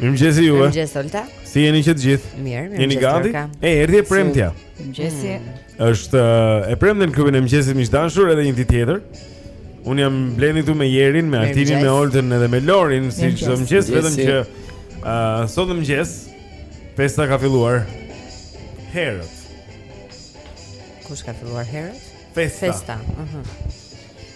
Mirëmëngjesi juve. Mirëmëngjes Olta. Si jeni që të gjithë? Mirë, mirë. Jeni gati? E erdhi e premtja. Mirëmëngjesi. Mm. Është e premte në klubin e mëngjesit miq të dashur edhe një ditë tjetër. Un jam Blendi këtu me Jerin, me Artinin, me Oltën edhe me Lorin, si çdo mëngjes, vetëm që ë sot në mëngjes festa ka filluar herët. Kush ka filluar herët? Festa. Festa. Mhm.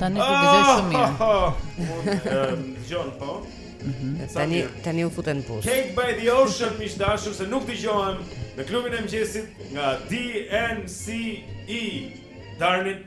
Tani të dëgjoj shumë mirë. Dëgjon po. Mhm. Tani tani u futen push. Cake by the ocean miq të dashur seç po dëgjojmë në klubin e mëngjesit nga DNCE Darnit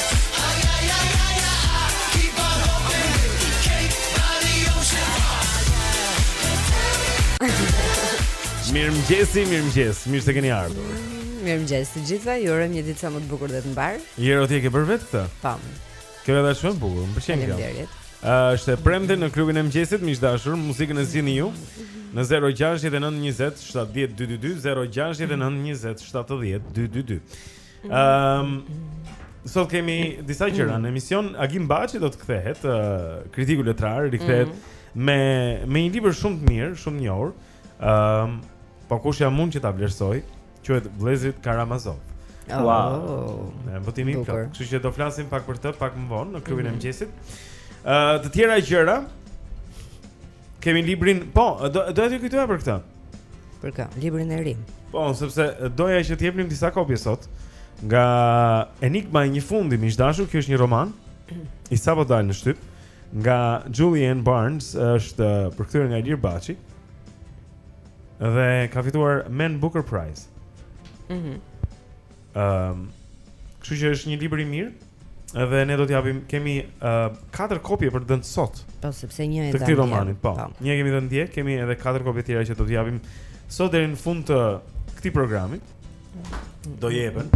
Mirëmëngjesi, mirëmëngjes. Mirë se keni ardhur. Mirëmëngjes të gjithëve. Ju urojmë një ditë sa më të bukur dhe të mbarë. Jero ti e ke bërë vetë këtë? Po. Kjo është shumë bukur, më pëlqen kjo. Faleminderit. Është e premte në klubin e mëngjesit, miq të dashur, muzikën e zgjidhni ju në 069 20 70 222, 069 20 70 222. Ehm um, Sot kemi disa gjëra në emision. Agim Baçi do të kthehet, uh, kritiku letrar, rikthehet mm -hmm. me me një libër shumë të mirë, shumë i njohur. Ëm, um, po kush jam unë që ta vlerësoj? Quhet Vëllezërit Karamazov. Oh. Wow. Ne po themi këtu. Kështu që do flasim pak për të pak më vonë në klubin e mëngjesit. Ë, uh, të tjera gjëra. Kemi librin, po, doja të të kujtoja për këtë. Për kë? Librin e ri. Po, sepse doja që të jepnim disa kopje sot nga Enigma e një fundi, miq të dashur, kjo është një roman i sapo dalë në shtyp nga Julian Barnes, është uh, përkthyer nga Ilir Baçi dhe ka fituar Man Booker Prize. Mhm. Mm Ëm, kështu që është një libër i mirë. Edhe ne do t'i japim, kemi uh, katër kopje për të dhënë sot. Po sepse një e dhamë. Të këtij romani, po. po. Një kemi dhënë dje, kemi edhe katër kopje tjera që do t'i japim sot deri në fund të këtij programi. Do jepen.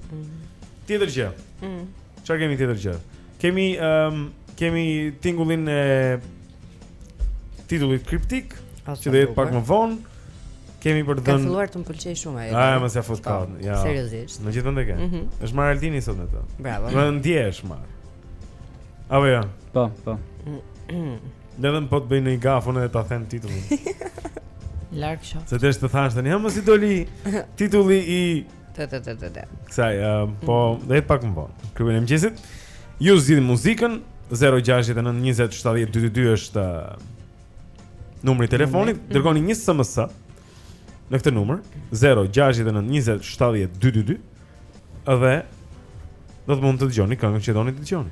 Tjetër gjë. Mm. Çfarë kemi tjetër gjë? Kemi ëm um, kemi tingullin e titullit kriptik që do jetë pak më vonë. Kemi për të dhënë. Ka filluar të më pëlqejë shumë ajo. Ja, mos ia fut po, kot. Ja. Seriozisht. Nuk gjen ndonjë. Mhm. Është marrë Aldini sot me të. Bravo. Më ndjesh më. A vjen. Jo? Po, po. Në vend po të bëj një gafë unë edhe ta them titullin. Larg shoh. Se desh të thashë tani, ha mos i doli titulli i Te te te te. Kësaj, uh, po, mm. dhe pak më vonë. Në klubin e mëngjesit. Ju zgjidhni muzikën 0692070222 është numri i telefonit. Mm. Dërgoni një SMS në këtë numër 0692070222 dhe do të mund të dëgjoni këngën që doni të dëgjoni.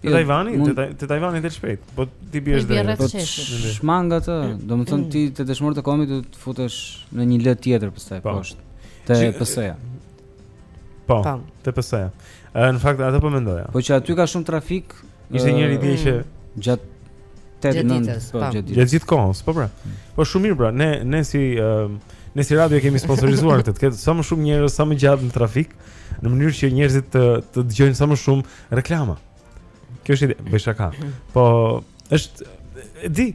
Te jo, Tajvani, mund... te Tajvani del shpejt. Po ti biesh deri rreth sheshit. Shmang atë, domethën ti te dëshmorët e kombit do të futesh në një lë tjetër pastaj po. poshtë. Te PS-ja. Po. Te PS-ja. Në fakt atë po mendoja. Po që aty ka shumë trafik. Ishte një ide që gjatë tetë nëntë, po gjatë ditës. Gjatë gjithë kohës, po pra. Mm. Po shumë mirë pra, ne ne si ne si radio kemi sponsorizuar këtë, të ketë sa më shumë njerëz sa më gjatë në trafik, në mënyrë që njerëzit të të dëgjojnë sa më shumë Reklama. Kjo është ide, bëj shaka. Po është e di.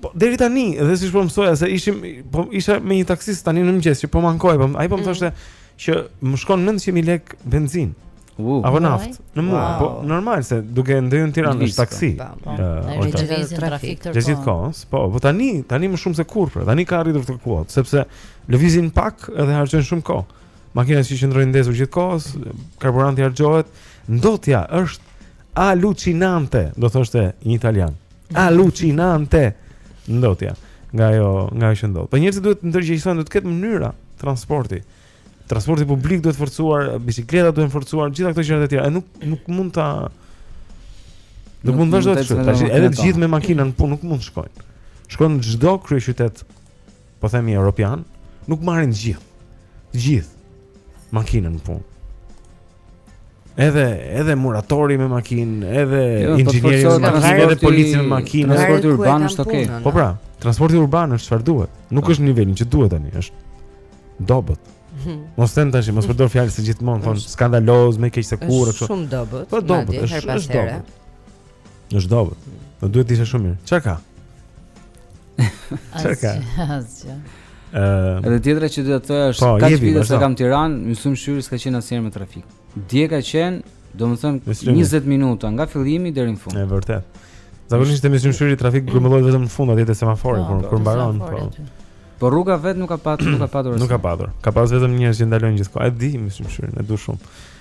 Po deri tani, dhe siç po mësoja se ishim po isha me një taksist tani në mëngjes që po m'ankohej, po ai po më mm. thoshte që më shkon 900.000 lek benzin. Uh, apo naftë në muaj, wow. po normal se duke ndenjur në Tiranë në taksi. Ëh, po, po. eh, është një trafik gjithë kohës. Po, po tani, tani më shumë se kurrë. Pra. Tani ka arritur te kuota, sepse lëvizin pak edhe harxhojnë shumë kohë. Makina që qëndron ndezur gjithë kohës, karburanti harxhohet, ndotja është alucinante, do thoshte një italian. Alucinante ndotja nga ajo nga ajo që ndodh. Po njerëzit duhet të ndërgjegjësohen, duhet të ketë mënyra transporti. Transporti publik duhet forcuar, bicikleta duhet forcuar, gjitha këto gjëra të tjera. Nuk nuk mund ta Nuk mund të vazhdojë kështu. Tash edhe të gjithë me makina, po nuk mund të shkojnë. Shkon çdo kryeqytet po themi europian, nuk marrin të gjithë. Të gjithë makinën në punë. Edhe edhe muratori me makinë, edhe jo, po inxhinieri me makinë, edhe polici me makinë, transporti urban është okay. Po pra, transporti urban është çfarë duhet. Nuk po. është në nivelin që duhet tani, është dobët. Mhm. Mos them tash, mos përdor fjalë se gjithmonë thonë skandaloz, më keq se kurrë kështu. Shumë dobët. Po dobët, është dobët. Është dobët. Do duhet të ishte shumë mirë. Çfarë ka? Çfarë ka? Asgjë. Ëh. Edhe tjetra që do të thoja është po, ka vite që kam Tiranë, Myslym Shyri s'ka qenë asnjëherë me trafik. Dje ka qenë, domethënë 20 minuta nga fillimi deri në fund. Është vërtet. Zakonisht te Myslym Shyri trafiku grumbullohet vetëm në fund atje te semafori, po, por kur mbaron, po. Po rruga vetë nuk ka patur, nuk ka patur. Nuk ka patur. Ka pas vetëm njerëz që ndalojnë gjithë kohës. E di, Myslym Shyri, e du shumë.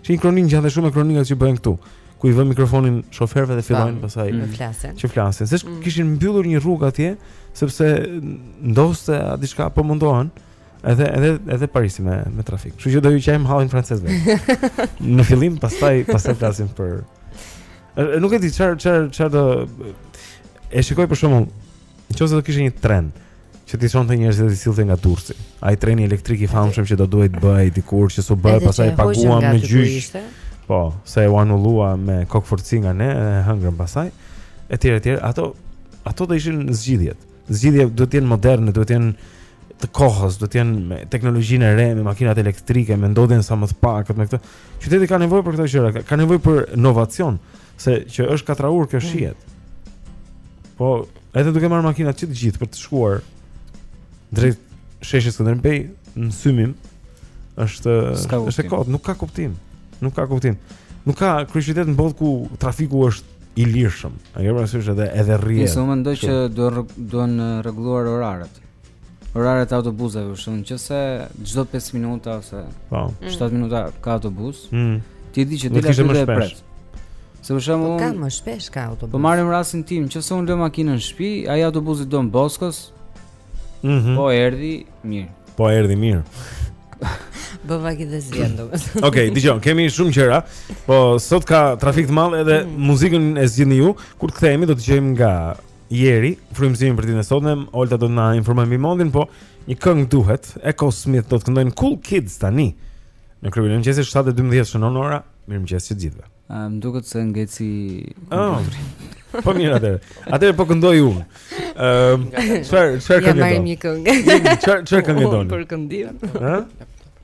Ishte një kronikë, nga ato shumë kronikat që bëhen këtu ku u vënë mikrofonin shoferëve dhe fillojnë pastaj të flasin. Që flasin. Seç mm. kishin mbyllur një rrugë atje sepse ndoshta diçka po mundohen. Edhe edhe edhe Parisi me me trafik. Kështu që do ua qajmë hallin francezëve. Në fillim pastaj pastaj flasim për Nuk e di çfarë çfarë çfarë do e shikoj për shembull Nëse do kishte një tren që t'i çonte njerëzit t'i sillte nga Durrësi. Ai treni elektrik i famshëm që do duhet të bëhej dikur që s'u bë, pastaj e paguam në gjyq. Po, sa e u anullua me kokëfortësi nga ne, e hëngrëm pastaj. Etj, etj, ato ato do ishin zgjidhjet. Zgjidhjet duhet të jenë moderne, duhet të jenë të kohës, duhet të jenë me teknologjinë e re, me makinat elektrike, me ndotjen sa më të pakët me këtë. Qyteti ka nevojë për këto gjëra, ka nevojë për inovacion. Se që është katraur kjo mm. shihet. Po, edhe duke marrë makinat që të gjithë për të shkuar drejt sheshit Skënderbej në synim është është e kot, nuk ka kuptim. Nuk ka kuptim. Nuk ka kryeqytet në botë ku trafiku është i lirshëm. A ke parasysh edhe edhe rrje? Nëse unë mendoj që duhen duhen rregulluar oraret. Oraret e autobusave për shembull nëse çdo 5 minuta ose po 7 mm. minuta ka autobus. Mm. Ti e di që dela të e pres. Se për shembull po ka më shpesh ka autobus. Po marrim rastin tim, nëse un lë makinën në shtëpi, ai autobusi i Don Boskos. Mhm. Mm po erdhi mirë. Po erdhi mirë. Bëva që dhe zhjën do Okej, okay, dëgjo, kemi shumë gjëra Po sot ka trafik të madh edhe mm. muzikën e zgjidhni ju Kur të kthehemi do të dëgjojmë nga Jeri, frymëzimin për ditën e sotme, Olta do të na informojë mbi motin, po një këngë duhet. Echosmith do të këndojnë Cool Kids tani. Në klubin e mëngjesit 7:12 shënon ora. Mirëmëngjes të gjithëve. Më duket se ngeci oh. Po mirë atë. Atë po këndoj unë. Ëm çfarë çfarë këngë do? Ia marrim një këngë. Çfarë çfarë këngë do? Për këndim. Ë?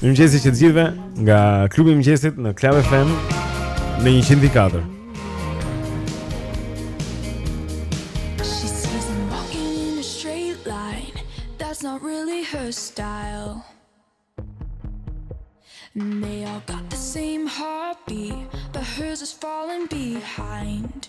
Mirëmëngjes që të gjithëve Nga klubi i mëngjesit në Club FM Në 104 Not really her style. And they all got the same heartbeat, but hers is falling behind.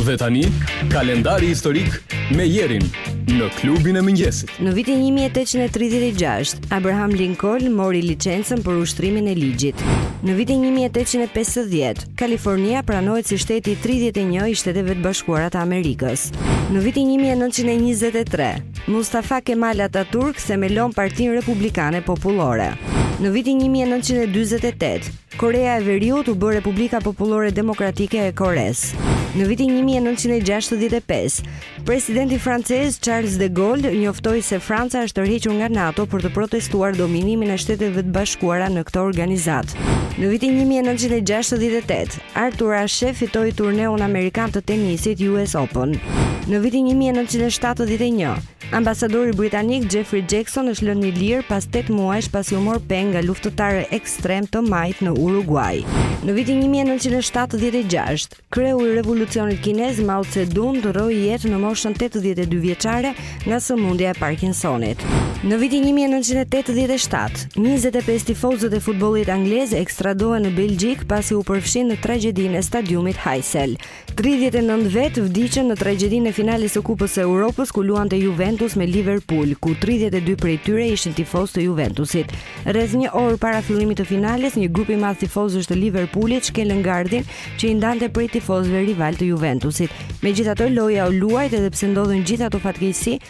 Dhe tani, kalendari historik me Jerin në klubin e mëngjesit. Në vitin 1836, Abraham Lincoln mori licencën për ushtrimin e ligjit. Në vitin 1850, Kalifornia pranohet si shteti i 31 i Shteteve të Bashkuara të Amerikës. Në vitin 1923, Mustafa Kemal Ataturk themelon partinë republikane popullore. Në vitin 1948, Koreja e Veriut u bë Republika Popullore Demokratike e Koresë. Në vitin një mijë e nëntëqind e gjashtëdhjetë e pesë, presidenti francez Charles de Gaulle njoftoi se Franca është tërhequr nga NATO për të protestuar dominimin e Shteteve të Bashkuara në këtë organizatë. Në vitin një mijë e nëntëqind e gjashtëdhjetë e tetë, Arthur Ashe fitoi turneun amerikan të tenisit US Open. Në vitin një mijë e nëntëqind e shtatëdhjetë e një, Ambasadori britanik Jeffrey Jackson është lënë i lirë pas tetë muajsh pasi u mor peng nga luftëtarë ekstrem të majtë në Uruguaj. Në vitin 1976, kreu i revolucionit kinez Mao Zedong ndërroi jetë në moshën 82 vjeçare nga sëmundja e Parkinsonit. Në vitin 1987, 25 tifozët e futbollit anglez ekstradohen në Belgjikë pasi u përfshinë në tragjedinë e stadiumit Heysel. Tridhjetë e nëntë vetë vdiqën në tragjedinë e finales së Kupës së Evropës ku luante Juventus me Liverpool, ku 32 prej tyre ishin tifozë të Juventusit. Rreth një orë para fillimit të finales, një grup i madh tifozësh të Liverpoolit shkelën gardhin që i ndante prej tifozëve rivalë të Juventusit. Megjithatë, loja u luajt edhe pse ndodhën gjithë ato fatkeqësi,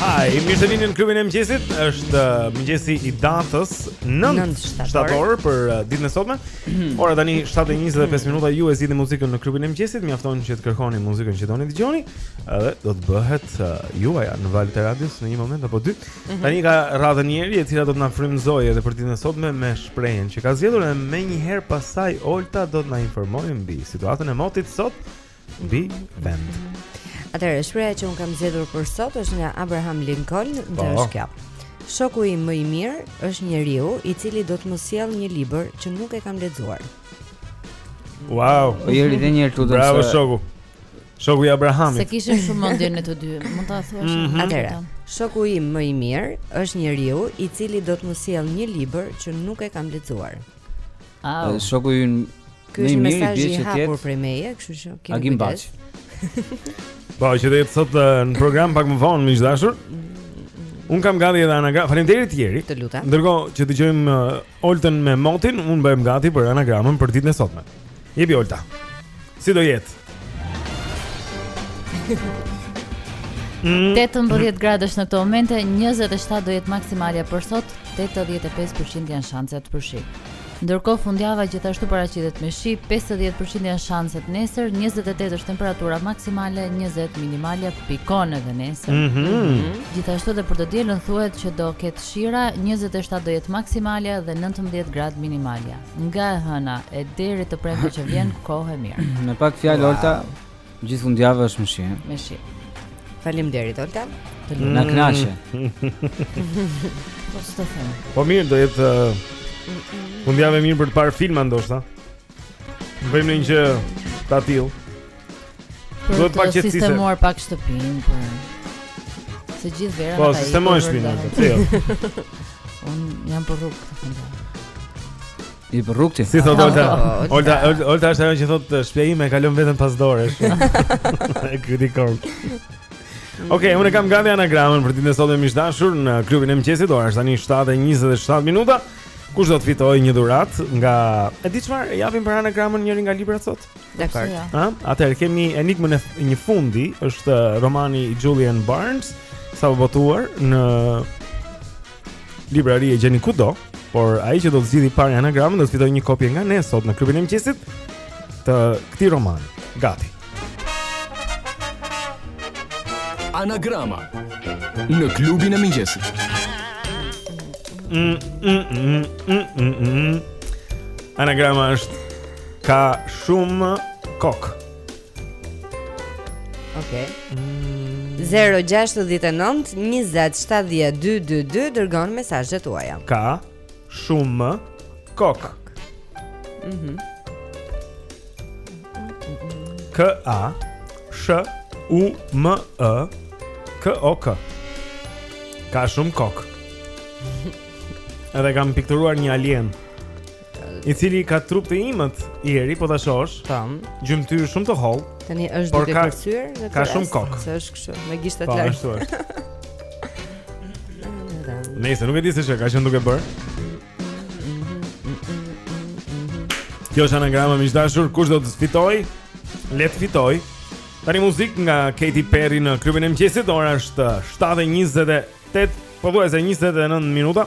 Hi, mirë se vini në klubin e mëngjesit. Është uh, mëngjesi i datës 9 shtator për uh, ditën e sotme. Ora tani 7:25 minuta ju e zgjidhni muzikën në klubin e mëngjesit. Mjafton që të kërkoni muzikën që doni dëgjoni, edhe do të bëhet uh, juaja në valët e radios në një moment apo dy. Mhm. Tani ka radhën Xheri e cila do të na frymëzojë edhe për ditën e sotme me shprehjen që ka zgjedhur dhe menjëherë pastaj Olta do të na informojë mbi situatën e motit sot mbi vend. Atëherë shprehja që un kam zgjedhur për sot është nga Abraham Lincoln, dhe po. është kjo. Shoku im më i mirë është njeriu i cili do të më sjell një libër që nuk e kam lexuar. Wow, o Xheri edhe njëherë të të Bravo, shoku Shoku i Abrahamit S'e kishim shumë mendjen ne të dy Mund ta thuash shumë mm -hmm. Atere, shoku im më i mirë është njeriu i cili do të më sjell një libër që nuk e kam lexuar. Au. Shoku ynë Ky është një mesazh i hapur prej meje, kështu që kemi. Agim Baçi. Po, që do jetë sot në program pak më vonë miq të dashur. Un kam gati edhe anagram. Faleminderit Xheri. Të lutem. Ndërkohë që dëgjojmë uh, Oltën me motin, un bëhem gati për anagramën për ditën e sotme. Jepi Olta. Si do jetë? 18 gradë është në këto momente, 27 do jetë maksimalja për sot, 85% janë shanset për shi. Ndërkohë fundjava gjithashtu paraqitet me shi, 50% janë shanset nesër, 28 është temperatura maksimale, 20 minimalja po ashtu edhe nesër. Mm -hmm. Gjithashtu dhe për të dielën thuhet që do ketë shira, 27 do jetë maksimalja dhe 19 gradë minimalja. Nga e hëna e deri të premte që vjen kohë e mirë. Me pak fjalë wow. Olta, gjithë fundjava është me shi. Me shi. Faleminderit Olta. Të lutem. Na kënaqe. Po s'të them. Po mirë, do jetë uh, fundjavë e mirë për të parë filma ndoshta. Bëjmë një gjë të tillë. Duhet pak qetësi. Të sistemuar pak shtëpinë për se gjithë verën po, ata. Po sistemoj shtëpinë atë. Po, jo. Un jam për rrugë të fundit. I për rrugë ti. Si thotë Olta? Olta, Olta është ajo që thotë shtëpia ime e ka lënë veten pas dore. E kritikon. Okej, okay, unë e kam gati anagramën për ditën e sotme miq të dashur në klubin e mëngjesit, ora është tani 7:27 minuta. Kush do të fitojë një dhuratë nga e di çfarë, japim për anagramën njëri nga librat sot? Dakar. Jo. Ha, atëherë kemi enigmën Në fund, është romani i Julian Barnes, sapo botuar në librari e gjeni kudo, por ai që do të zgjidhë i pari anagramën do të fitojë një kopje nga ne sot në klubin e mëngjesit të këtij romani. Gati. Anagrama në klubin e mëngjesit. Mm, mm, mm, mm, mm, mm. Anagrama është ka shumë kok. Okej. Okay. 069 20 70 222 dërgoni mesazhet tuaja. Ka shumë kok. Mhm. Mm K A S H U M E K O K. Ka shumë kok. Edhe kam pikturuar një alien. I cili ka trup të imët i gjori, po ta shosh Tam po. Gjymëtyrë shumë të holla Tani është duke kërcyer dhe ka shumë kokë. Se është kështu, me gishtat po, lart. Po ashtu është. Nëse nuk e di se çfarë ka qenë duke bër. Kjo është anagrama miq të dashur, kush do të fitoj? Le të fitoj. Tani muzik nga Katy Perry në klubin e mëngjesit, ora është 7:28, pothuajse 29 minuta.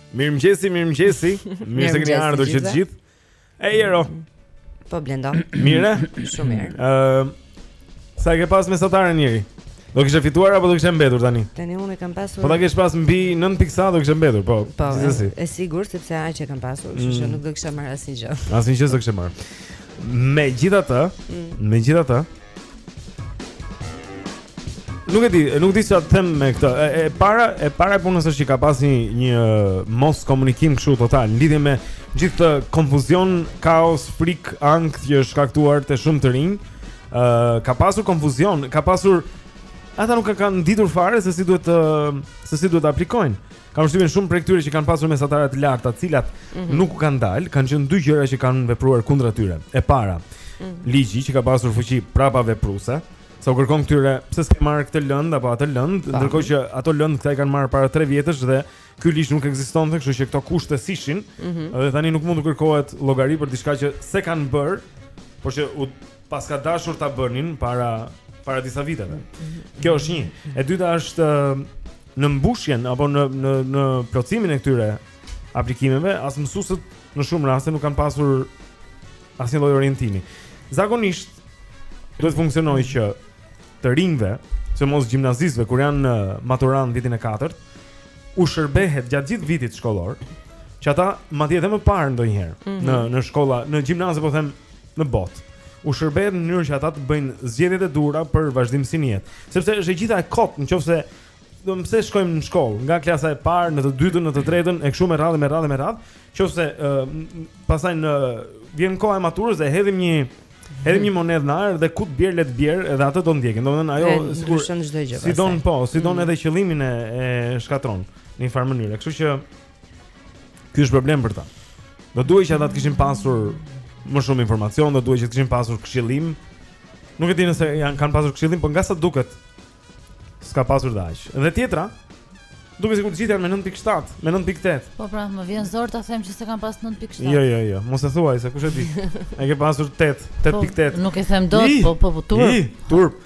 Mirëmëngjesi, mirëmëngjesi. Mirë se keni ardhur që të gjithë. Ej Ero. Po Blendo. Mirë. Shumë mirë. Ëm uh, sa e ke pas mesataren njëri? Do kishe fituar apo do kishe mbetur tani? Tani unë kam pasur. Po ta kesh pas mbi 9 pikë sa do kishe mbetur, po. Po, e, e sigurt sepse aq e kam pasur, kështu që mm. nuk do kisha marr asnjë gjë. Asnjë gjë s'do kishe marr. Megjithatë, mm. megjithatë, Nuk e di, nuk di ça të them me këtë. E, e para, e para e punës është që ka pas një një moskomunikim kështu total, në lidhje me gjithë konfuzion, kaos, frik, ankth që është shkaktuar te shumë të rinj. Ë, ka pasur konfuzion, ka pasur ata nuk e kanë ditur fare se si duhet të se si duhet të aplikojnë. Kam përshtypjen shumë prej këtyre që kanë pasur mesatara të larta, të cilat mm -hmm. nuk u kanë dalë, kanë qenë dy gjëra që kanë vepruar kundra tyre. E para, mm -hmm. ligji që ka pasur fuqi prapavepruese, se u kërkon këtyre pse s'ke marrë këtë lënd apo atë lënd, ndërkohë që ato lënd këta i kanë marrë para 3 vjetësh dhe ky ligj nuk ekzistonte, kështu që këto kushte s'ishin, mm -hmm. dhe tani nuk mund të kërkohet llogari për diçka që s'e kanë bër, por që u paska dashur ta bënin para para disa viteve. Mhm. Kjo është një. E dyta është në mbushjen apo në në në plotësimin e këtyre aplikimeve, as mësuesët në shumë raste nuk kanë pasur asnjë lloj orientimi. Zakonisht duhet të funksionojë që të rinjve, sidomos gjimnazistëve kur janë në maturant vitin e katërt, u shërbehet gjatë gjithë vitit shkollor, që ata madje edhe më parë ndonjëherë mm -hmm. në në shkolla, në gjimnaze po them në botë u shërbehet në mënyrë që ata të bëjnë zgjedhjet e duhura për vazhdimësinë e jetës, sepse është e gjitha e kot, nëse do të më shkojmë në shkollë, nga klasa e parë në të dytën, në të tretën, e kështu me radhë me radhë me radhë, nëse uh, pastaj na vjen koha e maturës dhe hedhim një Hedhim një monedhë në ajër dhe ku të bjerë le të bjerë, edhe atë do ndjekim. Domethënë ajo sikur si don po, si don mm. edhe qëllimin e, e shkatron në një farë mënyre. Kështu që Ky është problem për ta. Do duhej që ata të kishin pasur më shumë informacion, do duhej që të kishin pasur këshillim. Nuk e di nëse janë kanë pasur këshillim, por nga sa duket s'ka pasur dhe aq. Dhe tjetra, duket sikur të gjithë janë me 9.7, me 9.8. Po pra, më vjen zor ta them që s'e kam pas 9.7. Jo, jo, jo, mos e thuaj se kush e di. Ai ke pasur 8, 8.8. Po, nuk e them dot, po po po turp. Turp.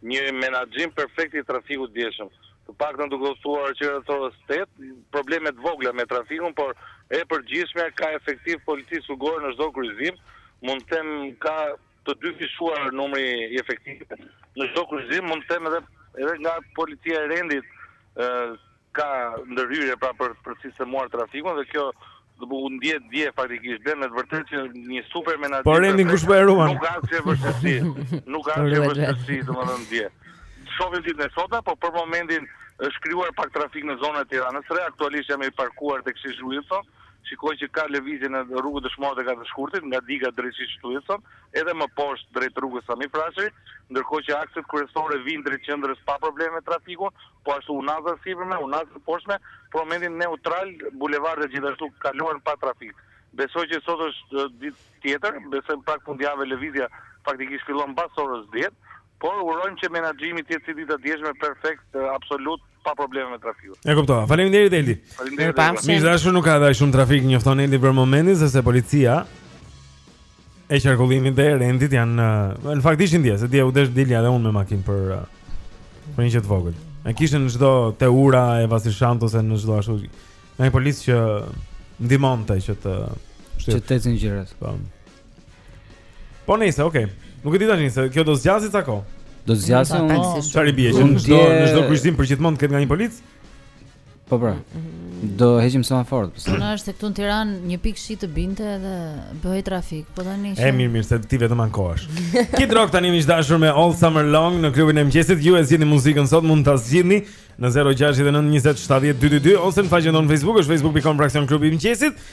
Një menaxhim perfekt i trafikut i djeshëm. Të paktën duke u shtuar që rreth orës tetë, probleme të vogla me trafikun, por e përgjithshme ka efektivë të policisë rrugore në çdo kryqëzim. Mund të them ka qenë dyfishuar numri i efektivëve në çdo kryqëzim, mund të them edhe edhe nga policia e rendit, ka ndërhyrë pra për të sistemuar trafikun dhe kjo u ndje dje faktikisht dhe me të vërtetë që një super menaxhim Po rendin kush po e ruan. Nuk ka asgjë vështirësi. Nuk ka asgjë vështirësi domethënë dje. Shohim ditën e sotme, po për momentin është krijuar pak trafik në zonën e Tiranës së Re, aktualisht jam i parkuar tek Sheshi Wilson. Shikoj që ka lëvizje në rrugën Dëshmorët e Katër Shkurtit, nga diga drejt Sheshit Wilson, edhe më poshtë drejt rrugës Sami Frashëri, ndërkohë që akset kryesore vijnë drejt qendrës pa probleme me trafikun, Po ashtu unaza e sipërme, unaza e poshtme, për momentin neutral, bulevardet gjithashtu kaluan pa trafik. Besoj që sot është ditë tjetër, besoj prag fundjave, lëvizja faktikisht fillon mbas orës dhjetë, por urojmë që menaxhimi të jetë si dita e djeshme perfekt, absolut pa probleme me trafikun. E kuptova. Faleminderit Eldi. Faleminderit. Miq të dashur, nuk ka edhe shumë trafik, njofton Eldi për momentin sepse policia e qarkullimit dhe rendit janë uh, në fakt ishin dje, se dje u desh të dilja edhe unë me makinë për uh, për një jetë vogël. Ne kishim në çdo te ura e Vasil Shantos e në çdo ashtu. Nga një polic që ndihmonte që të shtyp. Që të ecin gjërat. Po. Po nice, okay. Nuk e di tani se kjo do zgjasë ca kohë. Do zgjasë unë. S'para bie që në çdo në çdo kryqëzim përgjithmonë të ketë nga një polic? Po pra. Do heqim semaforët. Po na është se këtu në Tiranë një pikë shi të binte edhe bëhej trafik. Po tani është. E mirë mirë, se ti vetëm ankohesh. Kid Rock tani miq të dashur me All Summer Long në klubin e mëngjesit. Ju e zgjidhni muzikën sot, mund ta zgjidhni në 069 20 70 222 ose në faqen tonë në Facebook, është facebook.com fraksion klubi i mëngjesit.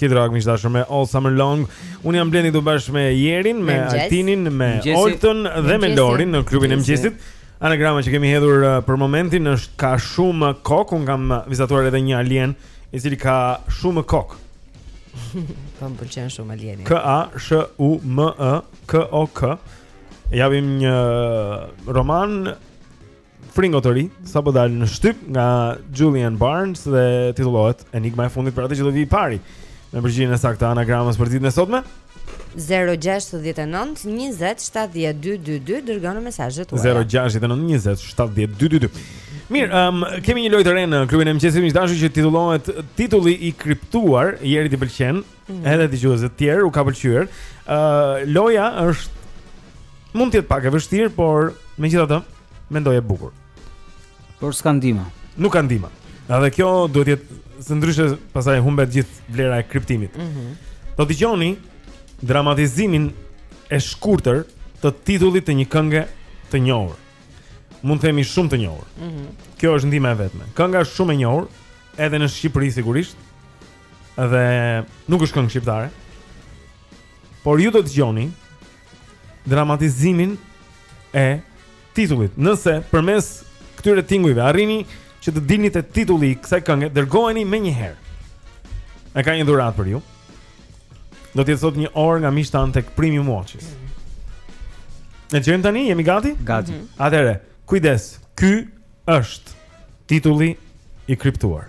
Kid Rock miq të dashur me All Summer Long. Unë jam Blendi këtu bashkë me Jerin, me Altinin, me Oltën dhe me Lorin në klubin e mëngjesit. Anagrama që kemi hedhur uh, për momentin është ka shumë kok, un kam vizatuar edhe një alien i cili ka shumë kokë. Po më pëlqen shumë alieni. K A S U M E K O K. Ja vjen një roman Fringo të ri, sapo dalë në shtyp nga Julian Barnes dhe titullohet Enigma e fundit për atë që do vi i pari Me përgjigjen e saktë të anagramës për ditën e sotme 069 20 7222 dërgoni mesazhet tuaja 069 20 7222 Mirë, um, kemi një lojë të re në klubin e mëngjesit miq të dashur që titullohet Titulli i kriptuar, Jerit i pëlqen Mm. Edhe dëgjuesve të tjerë u ka pëlqyer. Ë uh, loja është mund të jetë pak e vështirë, por megjithatë mendoj e bukur. Por s'ka ndihma. Nuk ka ndihma. Edhe kjo duhet të jetë se ndryshe pastaj humbet gjithë vlera e kriptimit. Mhm. Mm Do dëgjoni dramatizimin e shkurtër të titullit të një kënge të njohur. Mund të themi shumë të njohur. Mhm. Mm kjo është ndihma e vetme. Kënga është shumë e njohur edhe në Shqipëri sigurisht. Edhe nuk është këngë shqiptare. Por ju do të dëgjoni dramatizimin e titullit. Nëse përmes këtyre tingujve arrini që të dilni te titulli i kësaj kënge, dërgojeni menjëherë. E ka një dhuratë për ju. Do të jetë sot një orë nga miqtë tanë tek Premium Watches. Ne jemi tani, jemi gati? Gati. Mm -hmm. Atëherë, kujdes. Ky është titulli i kriptuar.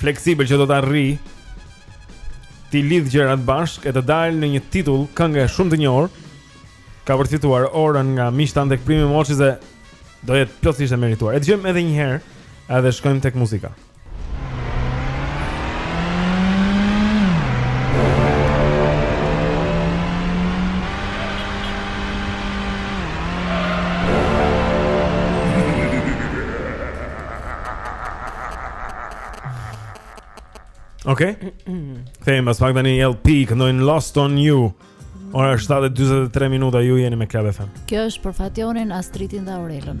fleksibël që do të arrijë t'i lidhë gjërat bashkë e të dalë në një titull kënge shumë të njohur. Ka përfituar orën nga miqtë tanë tek Premium Watches e do jetë plotësisht e merituar. E dëgjojmë edhe një herë, edhe shkojmë tek muzika. Ok Kthehemi pas pak tani LP Këndon Lost on You Ora 7.43 minuta ju jeni me Club FM Kjo është për Fatjonin Astritin dhe Aurelën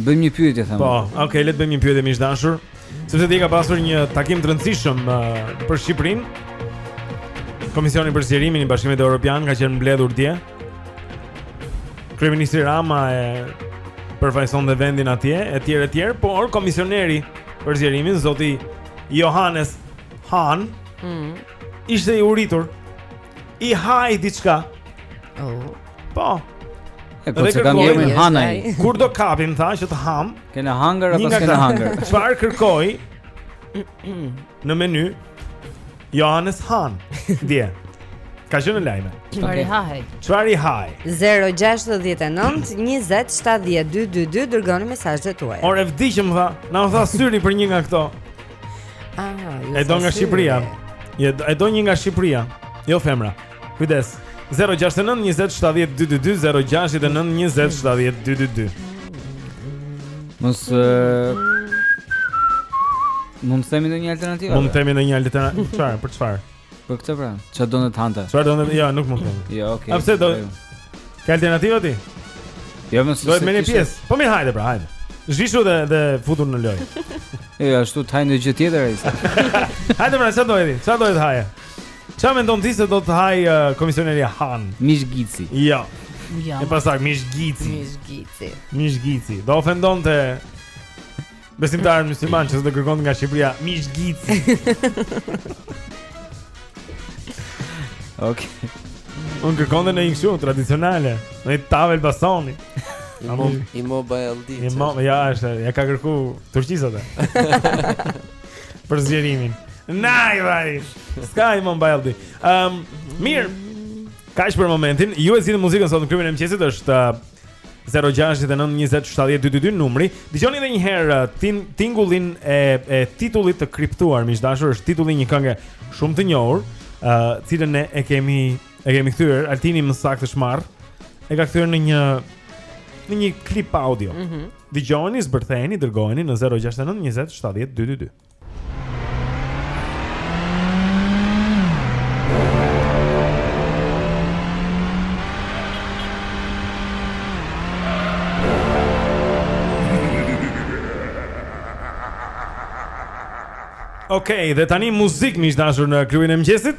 Bëjmë një pyetje them. Po, okay, le të bëjmë një pyetje miq të dashur. Sepse dje ka pasur një takim të rëndësishëm uh, për Shqipërinë. Komisioni për Zgjerimin i Bashkimit Evropian ka qenë mbledhur dje. Kryeministri Rama e përfaqësonte vendin atje, etj, etj, por komisioneri për Zgjerimin, zoti Johannes Hahn, mm. ishte i uritur. I hahej diçka. Oh. Po. E po se kam jemi hanaj. Kur do kapim tha që të ham? Kena hangar apo s'kena hangar? Çfarë kërkoi? Në menu Johannes Han. Dje. Ka qenë lajme Çfarë i hahej Çfarë i hahej 069 222 Dërgoni mesazhet tuaja Ore e di që më tha Na u tha syri për një nga këto ah, E do nga Shqipëria E do një nga Shqipëria Jo femra Kujdes. 069 20 70 222 069 20 70 222. Mos Mund të themi ndonjë alternativë? Mund të themi ndonjë alternativë? Çfarë? Për çfarë? Për këtë pra. Çfarë do të hante? Çfarë do të? Jo, nuk mund të themi. Jo, okay. A pse do? Ka alternativë ti? Jo, më s'është. Do të marr pjesë. Po mirë, hajde pra, hajde. Zhvishu dhe dhe futu në lojë. Jo, ashtu të hajë një gjë tjetër ai. Hajde pra, sa do të? Sa do të haje? Ça mendon ti se do të hajë uh, komisioneri Hahn? Mish gici Jo Jo E pastaj, mish gici mish gici mish gici Do ofendonte besimtarët myslimanë që do kërkonte nga Shqipëria mish gici Ok Unë kërkonte ndonjë kështu tradicionale Ndonjë tavë Elbasani Imam bajalldi Imam, ja, është, ia ka kërku Turqisë atë Për zgjerimin Naj, vajsh S'ka imam bajalldi. Ehm, um, mirë. Kaq për momentin, ju e zgjidhni muzikën sot në klubin e mëngjesit është uh, 0692070222 numri. Dëgjoni edhe një herë uh, tin, tingullin e, e titullit të kriptuar, miq të dashur, është titulli i një kënge shumë të njohur, ë uh, të cilën ne e kemi e kemi kthyer Altini më saktë është marrë. E ka kthyer në një në një klip audio. Mhm. Mm Dëgjojeni, zbërthejeni, dërgojeni në 0692070222. Okej, okay, dhe tani muzikë miq të dashur në klubin e mëngjesit.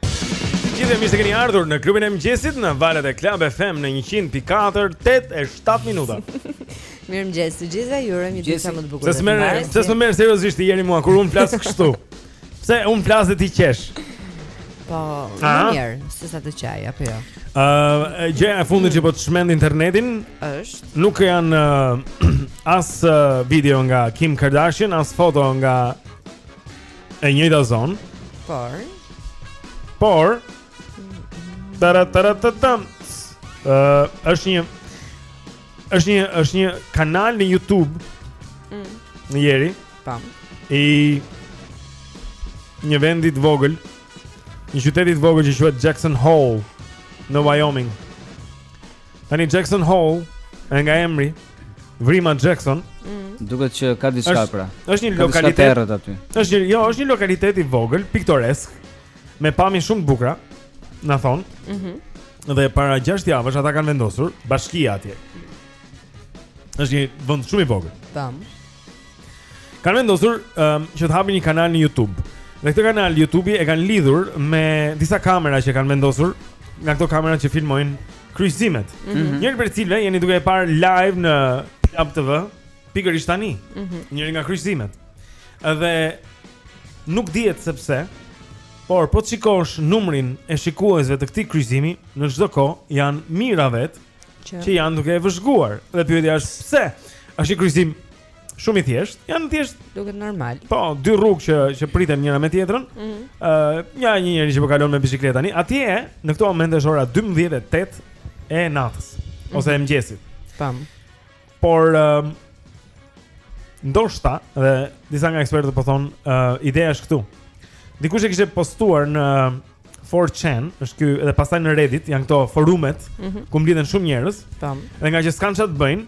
Të gjithëve mirë se keni ardhur në klubin e mëngjesit në valët e Club FM në 104 8 e 7 minuta. Mirë mëngjes të gjithëve, ju uroj një ditë sa më të bukur. Pse s'më, pse s'më merr seriozisht ti Jeri mua kur un flas kështu? Pse un flas dhe ti qesh? Po, më mirë, se sa të qaj, apo jo. Ë, uh, gjëja e fundit që po çmend internetin është, nuk janë uh, as uh, video nga Kim Kardashian, as foto nga e njëjta zonë. Por por tara tara tatam. Ë, është një është një është një kanal në YouTube. Mm. Jeri. Tam. I një vendit vogël, një qytetit vogël që quhet Jackson Hole në Wyoming. Tani Jackson Hole, e nga emri, Vrima Jackson. Mm. Duket që ka diçka pra. Është një lokalitet aty. Është një, jo, është një lokalitet i vogël, piktoresk, me pamje shumë të bukura, na thon. Mhm. Mm dhe para 6 javësh ata kanë vendosur bashkia atje. Është një vend shumë i vogël. Tam. Kanë vendosur um, që të hapin një kanal në YouTube. Dhe këtë kanal YouTube-i e kanë lidhur me disa kamera që kanë vendosur, nga këto kamera që filmojnë kryqëzimet. Mm -hmm. Njëri prej cilëve jeni duke e parë live në Club TV pikërisht tani. Mm -hmm. Njëri nga kryqëzimet. Dhe nuk dihet sepse, por po të shikosh numrin e shikuesve të këtij kryqëzimi, në çdo kohë janë mijëra vet që, që janë duke e vëzhguar dhe pyetja është pse? Është një kryqëzim shumë i thjeshtë, janë thjesht duket normal. Po, dy rrugë që që priten njëra me tjetrën. Ëh, mm -hmm. uh, ja një njeri që po kalon me biçikletë tani, atje në këto momente është ora 12:08 e natës mm -hmm. ose e mëngjesit. Tam. Por um, ndoshta dhe disa nga ekspertët po thon, uh, ideja është këtu. Dikush e kishte postuar në 4chan, është ky edhe pastaj në Reddit, janë këto forumet mm -hmm. ku mblidhen shumë njerëz. Tam. Dhe nga që s'kan ça të bëjnë,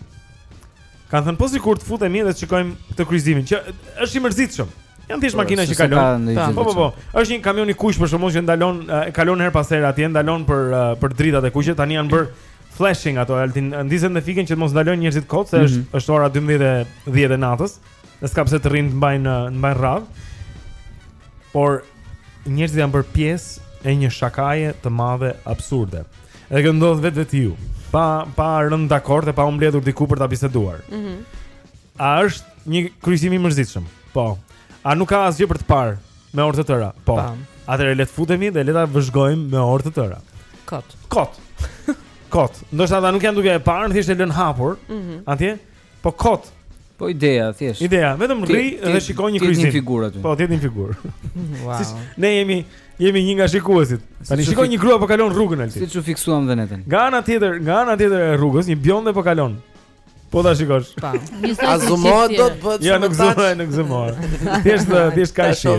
kanë thënë po sikur të futemi dhe të shikojmë këtë kryqëzimin që është i mërzitshëm. Janë thjesht po, makina që kalojnë. Po po po. Është një kamion i kuq për shembull që ndalon, e kalon herë pas herë atje, ndalon për për dritat e kuqe, tani janë bër flashing ato ato ndizen dhe fiken që të mos ndalojnë njerëzit kot se mm -hmm. është mhm. është ora 12:10 e natës dhe s'ka pse të rrin të mbajnë të mbajnë rradh por njerëzit janë bërë pjesë e një shakaje të madhe absurde edhe kjo ndodh vetvetiu pa pa rënë dakord e pa u mbledhur diku për ta biseduar mm -hmm. a është një kryqëzim i mërzitshëm po a nuk ka asgjë për të parë Me orë të tëra. Po. Atëherë le të futemi dhe le ta vëzhgojmë me orë të tëra. Kot. Kot. kot. Ndoshta ata nuk janë duke e parë, thjesht e lënë hapur. Mm -hmm. Atje. Po kot. Po ideja thjesht. Ideja, vetëm rri dhe shikoj një kryqëzim. Një figurë aty. Po, ti një figurë. Wow. Si ne jemi jemi një nga shikuesit. Tani si shikoj një grua po kalon rrugën aty. Siç u fiksuam dhe ne tani. Nga ana tjetër, nga ana tjetër e rrugës, një bjonde po kalon. Po ta shikosh. Po. A zumohet do të bëhet? Jo nuk zumohet, nuk zumohet. Thjesht thjesht ka shi.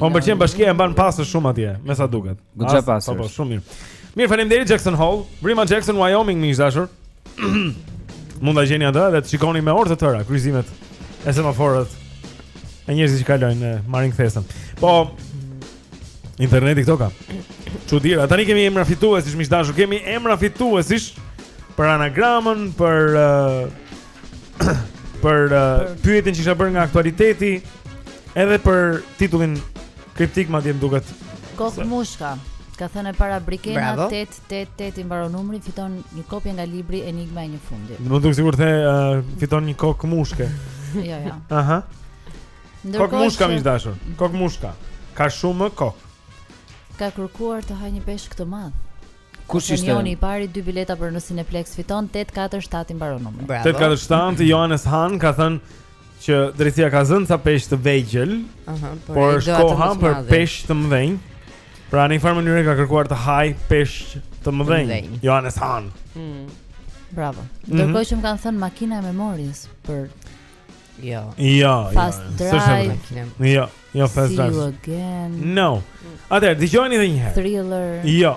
Po pëlqen bashkia e mban pastër shumë atje, me sa duket. Goxha pastër. Po, po shumë mirë. Mirë, faleminderit Jackson Hole, Brima Jackson Wyoming miq të dashur. Mund ta gjeni atë dhe të shikoni me orë të tëra kryqëzimet e semaforët. E njerëzit që kalojnë, marrin kthesën. Po, Interneti këto ka. Çudira. Tani kemi emra fituesish, miq të dashur, kemi emra fituesish për anagramën, për uh, për uh, pyetjen që ishte bërë nga aktualiteti, edhe për titullin kriptik madje më duket. Kokë mushka. Ka thënë e para Brikena 888 i mbaron numri, fiton një kopje nga libri Enigma e një fundi. Do të thotë sigurt the uh, fiton një kokë mushke. jo, jo. Aha. Kokë mushka miq të dashur. Kokë mushka. Ka shumë kokë. Ka kërkuar të hajë një peshk të madh. Kush ishte? Joni i pari dy bileta për në Cineplex fiton 847 i mbaron numri. 847 Johannes Hahn ka thënë që drejtësia ka zënë ca peshq të vegjël. Aha, por, por është koha për peshq të mëdhenj. Pra në një farë mënyre ka kërkuar të hajë peshq të mëdhenj. Johannes Hahn. Mm. Bravo. Mhm. Ndërkohë mm -hmm. që më kanë thënë makina e memories për Jo. Jo. Fast jo, jo. drive. Jo. Jo fast drive. See you again. No. Atëherë dëgjoni edhe një herë. Thriller. Jo.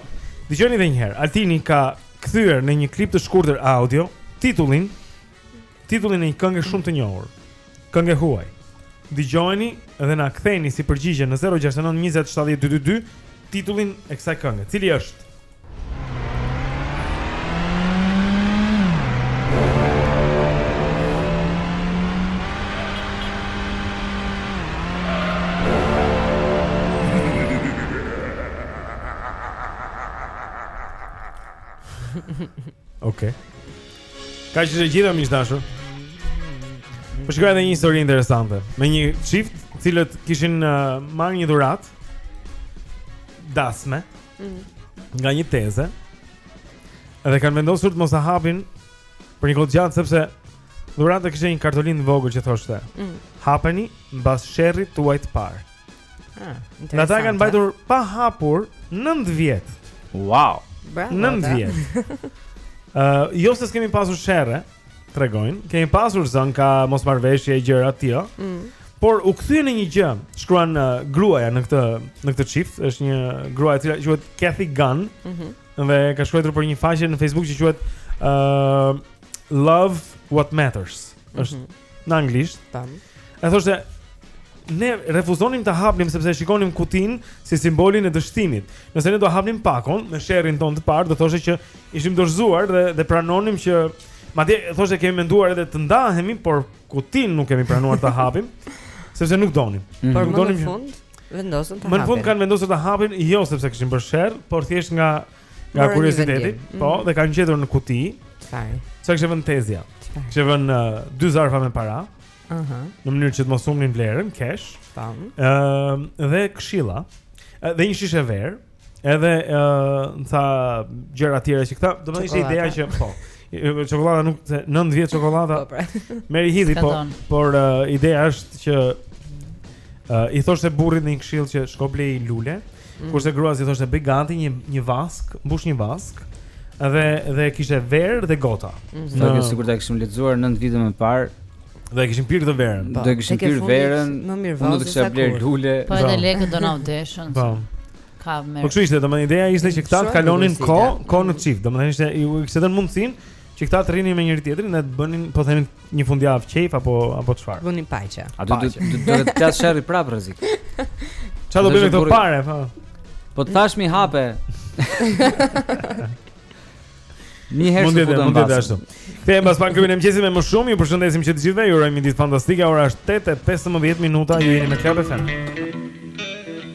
Dëgjoni edhe një herë. Altini ka kthyer në një klip të shkurtër audio titullin titullin e një kënge shumë të njohur. Këngë e huaj. Dëgjojeni dhe na ktheni si përgjigje në 069 20 70 222 titullin e kësaj kënge. Cili është? Okej. Okay. Kaq ishin të gjitha miq të dashur Për po shkaj dhe një histori interesante Me një çift të cilët kishin uh, marrë një dhuratë dasme mm. nga një teze dhe kanë vendosur të mos e hapin për një kohë të gjatë sepse dhurata kishte një kartolinë të vogël që thoshte: mm. "Hapeni mbas sherrit tuaj të parë." Ah, dhe ata kanë mbajtur pa hapur 9 vjet. Wow. Bravo. 9 vjet. Ëh, uh, jo se s'kemi pasur sherre, tregojnë, kemi pasur zënka mosmarrëveshje e gjëra të tilla. Mm. Por u kthye në një gjë, shkruan uh, gruaja në këtë në këtë çift, është një grua e cila quhet Kathy Gunn. Mhm. Mm dhe ka shkruar për një faqe në Facebook që quhet uh, Love What Matters. Mm -hmm. Është mhm. në anglisht. Tam. E thoshte ne refuzonim ta hapnim sepse e shikonim kutinë si simbolin e dështimit. Nëse ne do hapnim pakon me sherrin tonë të parë, do thoshte që ishim dorëzuar dhe dhe pranonim që madje thoshte kemi menduar edhe të ndahemi, por kutinë nuk kemi pranuar ta hapim sepse nuk donim. Mm -hmm. Por nuk donim në fund vendosën ta hapin. Më në fund kanë vendosur ta hapin jo sepse kishin bërë sherr, por thjesht nga nga kurioziteti, mm -hmm. po, mhm. dhe kanë gjetur në kuti. Çfarë? Ça kishte vënë tezja. Kishte vënë uh, dy zarfa me para. Ëh. Në mënyrë që të mos humnin vlerën, cash. Tam. Ëm uh, dhe këshilla. Dhe një shishe verë, edhe ë uh, ca gjëra tjera që këta, domethënë ideja që po. Çokolada nuk se 9 vjet çokolada. Po, pra. Merri hidhi, po, por uh, ideja është që uh, i thoshte burrit në një këshillë që shko blej lule. Mm. Kurse gruas i thoshte bëj gati një një vaskë, mbush një vaskë dhe dhe kishte verë dhe gota. Mm -hmm. Në... Sikur ta kishim lexuar 9 vite më parë. Dhe kishim pirë atë verën. Po, do e kishim pirë verën. Më mirë vaskë. Unë do të kisha blerë lule. Po edhe lekët do na duheshin. Po. Ka më. Po kështu ishte, domethënë ideja ishte që këta të kalonin kohë, kohë në çift. Domethënë ishte u kishte dhënë mundësinë Që këta të rrinin me njëri-tjetrin dhe të bënin, po themi, një fundjavë qejf apo apo çfarë. Bënin paqe. A do të do të të plaste sherri prapë rrezik. Çfarë do bëjmë këto para, po? Po të thashë m'i hape. Një herë të futën bashkë. ashtu. Kthehem pas pak këtu në mëngjesin me më shumë. Ju përshëndesim që të gjithëve. Ju urojmë një ditë fantastike. Ora është 8:15 minuta. Ju jeni me Club FM.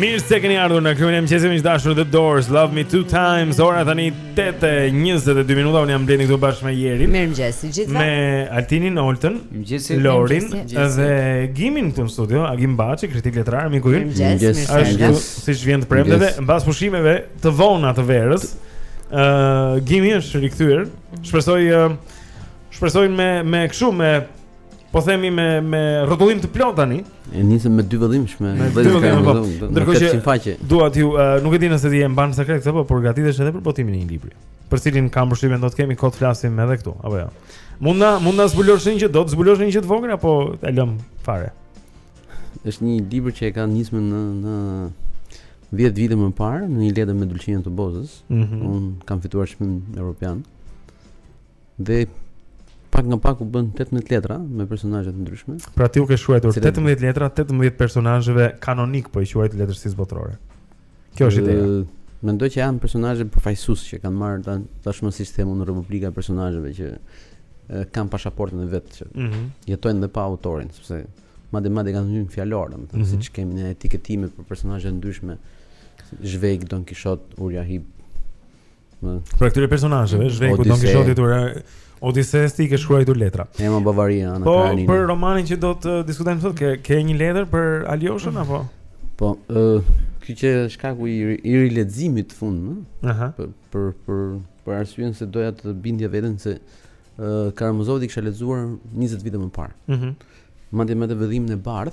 Mirë se keni ardhur në klubin e mëngjesit miq të dashur The Doors Love Me Two Times. Ora tani 8:22 minuta. Unë jam Blendi këtu bashkë me Jerin. Mirëmëngjes, të gjithëve. Me Altinin, Oltën, Lorin dhe Gimin këtu në studio, Agim Baçi, kritik letrar, miku ynë. Mirëmëngjes, mirëmëngjes. Siç vjen të premteve, mbas pushimeve të vona të verës, ë uh, Gimi është rikthyer. Shpresoj uh, shpresoj me me kështu me Po themi me me rrotullim të plotë tani. E nisem me dy vëllimshme. Me dy vëllim po. Ndërkohë që faqe. dua, ti uh, nuk e di nëse ti e mban sekret këtë, po por gatitesh edhe për botimin e një libri. Për cilin kam përshtypjen do të kemi kohë të flasim edhe këtu, apo jo. Ja. Mund na mund na zbulosh një gjë, do të zbulosh një gjë të vogël apo e lëmë fare. Është një libër që e kam nisur në në 10 vite më parë, në një letër me Dulqinjën e Tobozës. Mm -hmm. Unë kam fituar çmim europian. Dhe pak nga pak u bënë 18 letra me personazhe të ndryshme. Pra ti u ke shkruar 18 letra, 18 personazheve kanonikë po i quaj të letërsisë botërore. Kjo është ideja. Mendoj që janë personazhe përfaqësues që kanë marrë tashmë siç them unë Republika e personazheve që e, kanë pasaportën e vet që mm -hmm. jetojnë dhe pa autorin, sepse madje madje kanë hyrë në fjalor, domethënë mm -hmm. siç kemi ne etiketime për personazhe të ndryshme, Shvejk, Don Kishot, Uria Hip, Pra këtyre personazheve, mm. Shvejkut Don Kishotit Odisesë ti u ke shkruar këtu letra. Ema Bovari, Ana po, Karenina. Po për romanin që do të diskutojmë sot, ke ke një letër për Aljoshën apo? Po, ë, uh, ky qe shkaku i i rileximit të fundit, ëh. Uh -huh. Për për për për arsyen se doja të bindja veten se ë uh, Karamazovët i kisha lexuar 20 vite më parë. Ëh. Uh -huh. Madje me atë vëllimin e bardhë,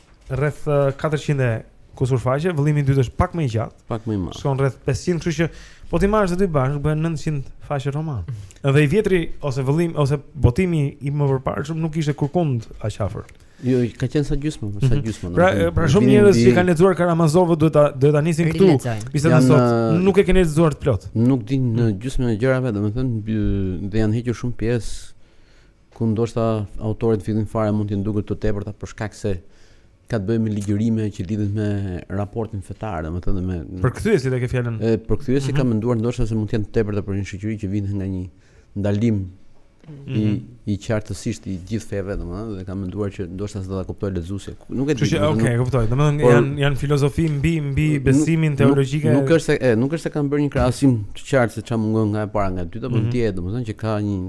rreth 400 e kusur faqe, vëllimi i dytë është pak më i gjatë. Pak më i madh. Shkon rreth 500, kështu që po t'i marrësh të dy bashkë, bën 900 faqe roman. Dhe i vjetri ose vëllim ose botimi i më përparshëm nuk ishte kurkund aq afër. Jo, ka qenë sa gjysmë, mm -hmm. sa mhm. gjysmë. Pra, pra shumë njerëz që kanë lexuar Karamazovët duhet ta duhet ta nisim këtë bisedën sot uh, nuk e kanë lexuar të plotë. Nuk dinë gjysmën e gjërave, domethënë dhe janë hequr shumë pjesë ku ndoshta autorit fillim fare mund t'i jenë dukur të tepërta për shkak se ka të bëjë me ligjërime që lidhen me raportin fetar, domethënë me përkthyesit e ke fjalën. E përkthyesi mm -hmm. ka mhm. menduar ndoshta se mund të jenë të tepërta për një shoqëri që vjen nga një ndalim mm -hmm. i mhm. i qartësisht i gjithë feve, domethënë dhe ka menduar që ndoshta s'do ta kuptojë lexuesi. Nuk e di. Okej, e kuptoj. Domethënë janë janë filozofi mbi mbi besimin teologjik. Nuk, nuk është se e, nuk është se kanë bërë një krahasim të qartë se çfarë mungon nga e para nga e dyta, por mm -hmm. domethënë që ka një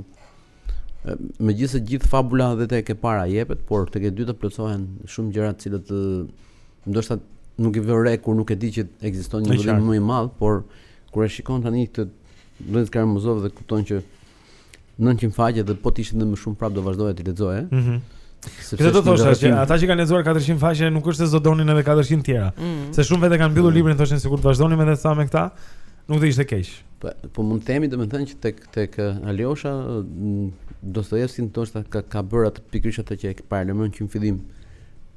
Megjithëse gjithë fabula dhe tek e para jepet, por tek e dyta plotësohen shumë gjëra të cilat ndoshta nuk i vë re kur nuk e di që ekziston një vëllim më i madh, por kur e shikon tani këtë Vëllezërit Karamazov dhe kupton që 900 faqe dhe po të ishin dhe më shumë prap do vazhdoje të lexoje. Ëh. Mm Këtë do thosha që ata që kanë lexuar 400 faqe nuk është se do donin edhe 400 të tjera. Mm. Se shumë vetë kur e kanë mbyllur mm. librin thoshin sikur të vazhdonin edhe sa me këta, nuk do ishte keq. Po, po mund të themi domethënë që tek Tek Aljosha, Dostojevski ndoshta ka, ka bërë atë pikërisht atë që e ke parë domethënë që në fillim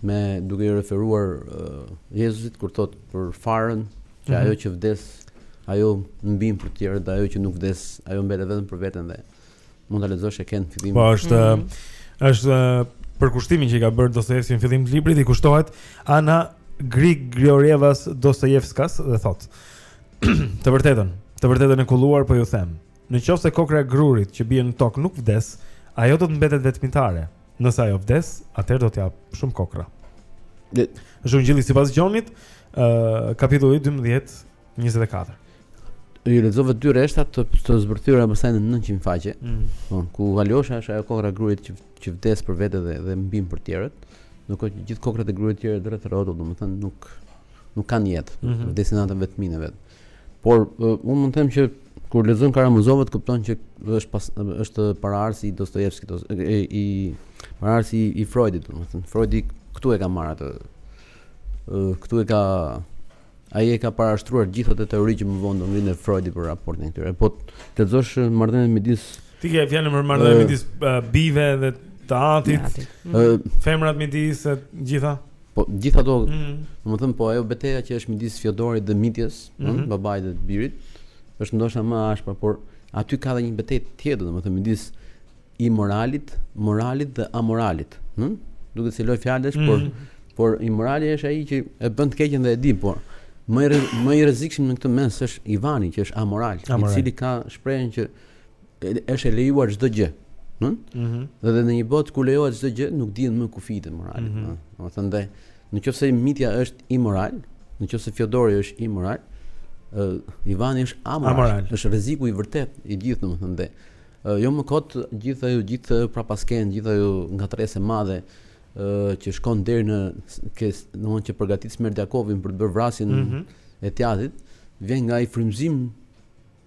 me duke i referuar uh, Jezusit kur thotë për farën që mm -hmm. ajo që vdes ajo mbin për të tjerët dhe ajo që nuk vdes ajo mbetet vetëm për veten dhe mund ta lexosh e ke në fillim. Po është mm -hmm. është përkushtimi që i ka bërë Dostojevski në fillim të librit i kushtohet Ana Grigorievna Dostojevskas dhe thotë Të vërtetën, të vërtetën e kulluar po ju them. Në qoftë se kokrra e grurit që bie në tokë nuk vdes, ajo do të mbetet vetmitare. Nëse ajo vdes, atëherë do të japë shumë kokrra. Dhe është ungjilli sipas Gjonit, ë uh, kapitulli 12, 24. Po ju lexova dy rreshta të të zbërthyera më pas në 900 faqe. Mm. Po, ku Aljosha është ajo kokrra e grurit që që vdes për vete dhe dhe mbin për tjerët. Nuk ka gjithë kokrrat e grurit të tjerë rreth e rrotull, domethënë nuk nuk kanë jetë, mm -hmm. vdesin në atë vetminë e vet. Por uh, unë mund të them që kur lexon Karamazovët kupton që është pas, është paraardhës i Dostojevskit ose i, i paraardhës i, i Freudit, domethënë Freudi këtu e ka marrë atë uh, këtu e ka ai e ka parashtruar gjithë ato teori që më vonë do ngrinte Freudi për raportin e tyre. Po të lexosh marrëdhënien midis Ti ke fjalën për marrëdhënien midis uh, bijve dhe të atit, uh, femrat midis të gjitha. Po gjithë ato, mm -hmm. domethënë po ajo beteja që është midis Fjodorit dhe Mitjes, mm -hmm. ëh, babait dhe birit, është ndoshta më e ashpër, por aty ka dhe një betejë tjetër, domethënë midis imoralit, moralit dhe amoralit, ëh? Duket si lojë fjalësh, mm -hmm. por mhm. por imorali është ai që e bën të keqen dhe e di, por më i më i rrezikshëm në këtë mes është Ivani që është amoral, amoral. i cili ka shprehjen që është e lejuar çdo gjë. Ëh? Mm -hmm. Dhe dhe në një botë ku lejohet çdo gjë, nuk dihen më kufijtë e moralit, mm -hmm. Domethënë dhe në qoftë se Mitja është imoral, në qoftë se Fjodori është imoral, uh, Ivani është amoral. amoral. Është rreziku i vërtetë i gjithë domethënë dhe uh, jo më kot gjithë ajo gjithë prapaskenë, gjithë ajo ngatërresë e madhe uh, që shkon deri në ke domethënë që përgatit Smerdjakovin për të bërë vrasjen mm -hmm. e të atit, vjen nga ai frymëzim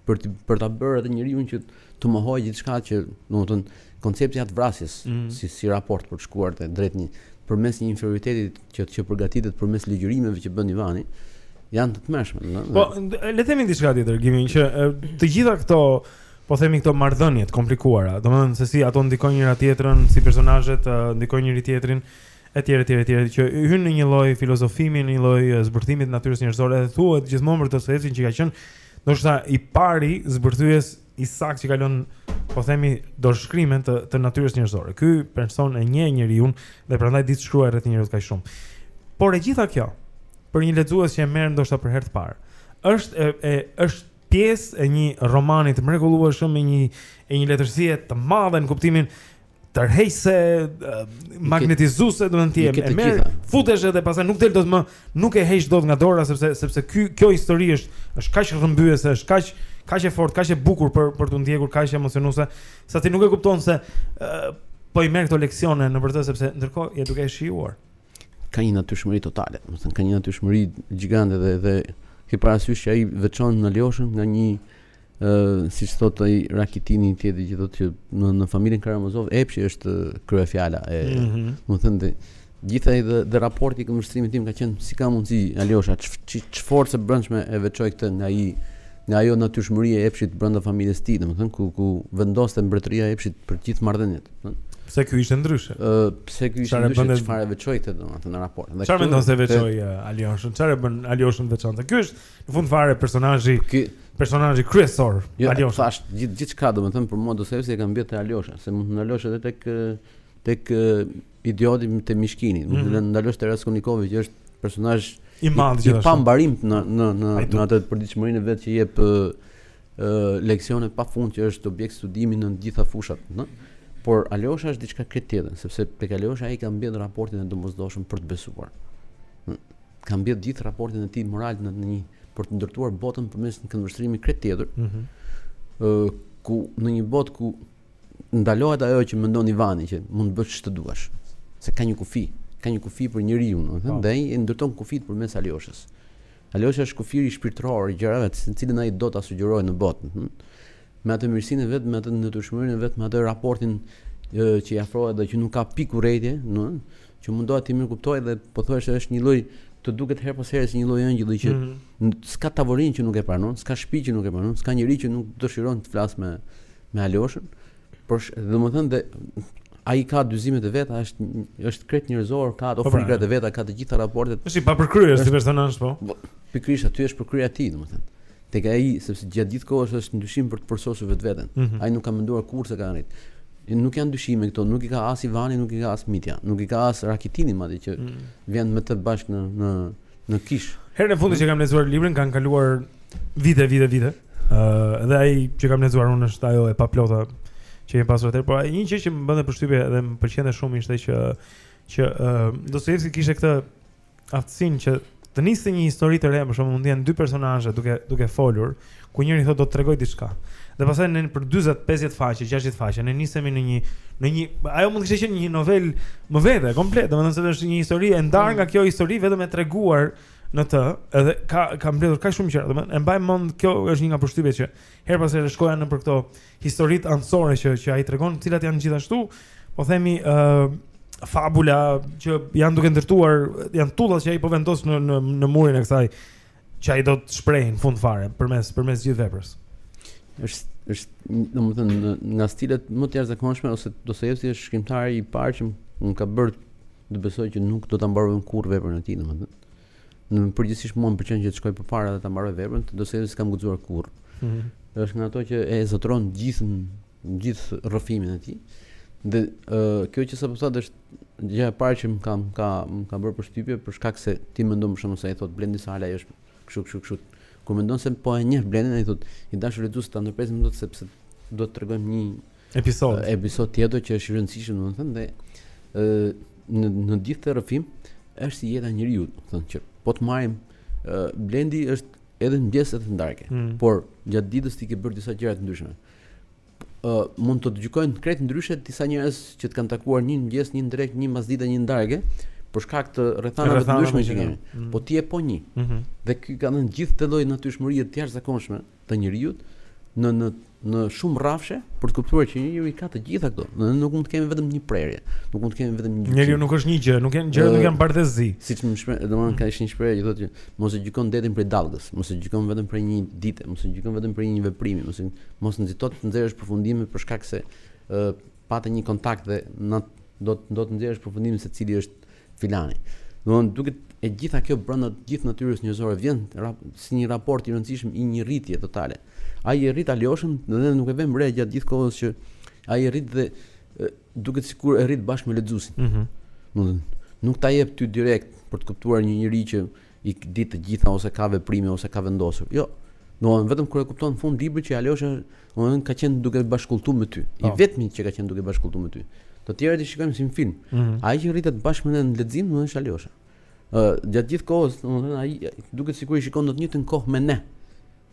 për të për ta bërë atë njeriun që të mohojë gjithçka që, domethënë, koncepti i atëvrasjes mm -hmm. si si raport për të shkuar te drejt një përmes një inferioriteti që që përgatitet përmes ligjërimeve që bën Ivani janë të tmerrshme, do të thonë. Po, le të themi diçka tjetër, Gimi, që të gjitha këto po themi këto marrëdhënie të komplikuara, domethënë se si ato ndikojnë njëra-tjetrën, si personazhet ndikojnë njëri-tjetrin etj etj etj që hyn në një lloj filozofimi, në një lloj zbërthimi të natyrës njerëzore dhe thuhet gjithmonë për Dostojevskin që ka qenë Ndoshta i pari zbërthyes i saktë që kalon po themi dorëshkrimin të, të natyrës njerëzore. Ky person e njeh njeriun dhe prandaj di të shkruajë rreth njeriut kaq shumë. Por e gjitha kjo, për një lexues që e merr ndoshta për herë të parë, është, e, e, është pjesë e një romani të mrekullueshëm, e një, e një letërsie të madhe në kuptimin tërheqëse magnetizuese do të thënë ti e merr futesh edhe pastaj nuk del dot më nuk e heq dot nga dora sepse sepse ky kjo histori është është kaq rrëmbyese është kaq kaq e fortë kaq e bukur për për t'u ndjekur kaq emocionuese sa ti nuk e kupton se uh, po i merr këto leksione në vërtetë sepse ndërkohë je duke e shijuar ka një natyrshmëri totale do të thënë ka një natyrshmëri gjigante dhe dhe ke parasysh që ai veçon në Aljoshën nga një Ëh, siç thotë ai Rakitini tjetri që thotë që në në familjen Karamazov epshi është kryefjala e, mm -hmm. do të thënë gjithë ai dhe, dhe raporti i këndvështrimit tim ka qenë si ka mundësi Aljosha çfarë së brendshmi e veçoi këtë nga ai nga ajo natyrshmëria e epshit brenda familjes së tij, domethënë ku ku vendoste mbretëria e epshit për gjithë marrëdhëniet, domethënë. Pse ky ishte ndryshe? Ë, uh, pse ky ishte ndryshe? Çfarë veçoi këtë domethënë në raport? Çfarë mendon se veçoi Aljoshën? Çfarë e bën Aljoshën të veçantë? Ky është Në fund fare personazhi Ky personazhi kryesor jo, Aljosh. Thashë gjithë gjithçka domethënë për mua Dostojevski e ka mbjellë te Aljosha, se mund të ndalosh edhe tek tek idioti te Mishkini, mund të mhm. ndalosh te Raskolnikovi që është personazh i madh gjithashtu. I pa mbarim në në në në atë përditshmërinë e vet që jep ë leksione pafund që është objekt studimi në të gjitha fushat, ëh. Por Aljosha është diçka krejt tjetër, sepse tek Aljosha ai ka mbjellë raportin e domosdoshëm për të besuar. ka mbjellë gjithë raportin e tij moral në një për të ndërtuar botën përmes një këndvështrimi krejt tjetër. Ëh. Mm -hmm. ku në një botë ku ndalohet ajo që mendon Ivani që mund të bësh ç'të duash, se ka një kufi, ka një kufi për njeriun, do të thënë, po. dhe ai ndërton kufijtë përmes Aljoshës. Aljosha është kufiri shpirtëror i gjërave të cilën ai do ta sugjerojë në botë. Hm? Me atë mirësinë e vet, me atë natyrshmërinë e vet, me atë raportin që i afrohet dhe që nuk ka pikë urrejtje, do të thënë, që mundohet të mirëkuptojë dhe pothuajse është një lloj të duket herë pas here si një lloj ëngjëlli që mm -hmm. s'ka tavolinë që nuk e pranon, s'ka shtëpi që nuk e pranon, s'ka njerëz që nuk dëshirojnë të flasin me me Aljoshën. Por domethënë dhe ai ka dyzimet e veta, është është krejt njerëzor, ka ato po, pra. frikërat e veta, ka të gjitha raportet. Është i papërkryer, si personazh po. Pikërisht aty është përkryerja e tij, domethënë. Tek ai, sepse gjatë gjithë kohës është në dyshim për të përsosur vetveten. Mm -hmm. Ai nuk ka menduar kurrë se ka arrit. Nuk janë, dyshimet këto, nuk i ka as Ivani, nuk i ka as Mitja, nuk i ka as Rakitini madje që mm -hmm. vjen me të bashkë në në në kishë. Herën e fundit mm -hmm. që kam lexuar librin kanë kaluar vite, vite, vite. Ëh, uh, dhe ai që kam lexuar unë është ajo e paplota që kemi pasur atëherë, por një gjë që më bënte përshtypje dhe më pëlqente shumë ishte që që uh, Dostojevski kishte këtë aftësinë që të niste një histori të re, për shembull, mund të jenë dy personazhe duke duke folur, ku njëri thotë do të tregoj diçka. Dhe pastaj nëpër 40, 50 faqe, 60 faqe, ne nisemi në një në një ajo mund të kishte qenë një novelë më vete komplet, domethënë se është një histori e ndarë nga mm. kjo histori vetëm e treguar në të, edhe ka ka mbledhur kaq shumë gjëra, domethënë e mbaj mend kjo është një nga përshtypjet që herë pas here shkoja nëpër këto historitë anësore që që ai tregon, të cilat janë gjithashtu, po themi ë uh, fabula që janë duke ndërtuar, janë tullat që ai po vendos në në në murin e kësaj që ai do të shprehë në fund fare përmes përmes gjithë veprës. Është është domethënë nga stilet më të jashtëzakonshme ose Dostojevski është shkrimtari i parë që më ka bërë të besoj që nuk do ta mbaroj kurrë veprën e tij domethënë. Në, përgjithësisht mua më pëlqen që të shkoj përpara dhe ta mbaroj veprën, te Dostojevski s'kam guxuar kurrë. Mm -hmm. Është nga ato që e zotëron gjithë gjithë rrëfimin e tij. Dhe uh, kjo që sapo thatë është gjëja e parë që më ka më ka më ka bërë përshtypje për shkak se ti mendon për shembull se ai thotë Blendi Sala ai është kështu kështu kështu. Kur mendon se po e njeh Blendin ai thotë i dashur lexues ta ndërpresim këtu sepse do të tregojmë një episod episod tjetër që është i rëndësishëm domethënë dhe ë në në gjithë këtë rrëfim është si jeta e njeriut, domethënë që po të marrim Blendi është edhe në mëngjes edhe në darkë. Mm. Por gjatë ditës ti ke bërë disa gjëra të ndryshme. ë uh, mund të të gjykojnë krejt ndryshe disa njerëz që të kanë takuar një mëngjes, një drekë, një pasdite, një darkë për shkak të rrethanave të ndryshme që kemi. Mm. Po ti je po një. Mm -hmm. Dhe ky ka dhënë gjithë këtë lloj natyrshmërie të jashtëzakonshme. të njeriut në në në shumë rrafshe për të kuptuar që njeriu i ka të gjitha këto. Ne nuk mund të kemi vetëm një prerje, nuk mund të kemi vetëm një. Njeriu nuk është një gjë, nuk janë gjëra, nuk janë bardh e zi. Siç më shpre, domethënë ka, ishte një shprehje që thotë që mos e gjyko detin prej dallgës, mos e gjyko vetëm prej një dite, mos e gjyko vetëm prej një veprimi, mos mos nxito të nxjerrësh përfundime për shkak se ë pate një kontakt dhe në do të do të nxjerrësh përfundimin se cili është filani. Domthon duket e gjitha kjo brenda të gjithë natyrës njerëzore vjen rap, si një raport i rëndësishëm i një rritje totale. Ai e rrit Aljoshën dhe ne nuk e vëmë re gjatë gjithë kohës që ai e rrit dhe e, duket sikur e rrit bashkë me lexuesin. Mhm. Mm nuk ta jep ty direkt për të kuptuar një njeri që i di të gjitha ose ka veprime ose ka vendosur. Jo. Domethënë vetëm kur e kupton në fund të librit që Aljosha është, domethënë ka qenë duke bashkudhëtuar me ty. Po. I vetmi që ka qenë duke bashkudhëtuar me ty. Të tjerët i shikojmë si në film. Mm -hmm. Ai që rritet bashkë me ne në lexim, domethënë është Aljosha. Ë, uh, gjatë gjithë kohës, domethënë ai duket sikur i shikon në të njëjtën kohë me ne.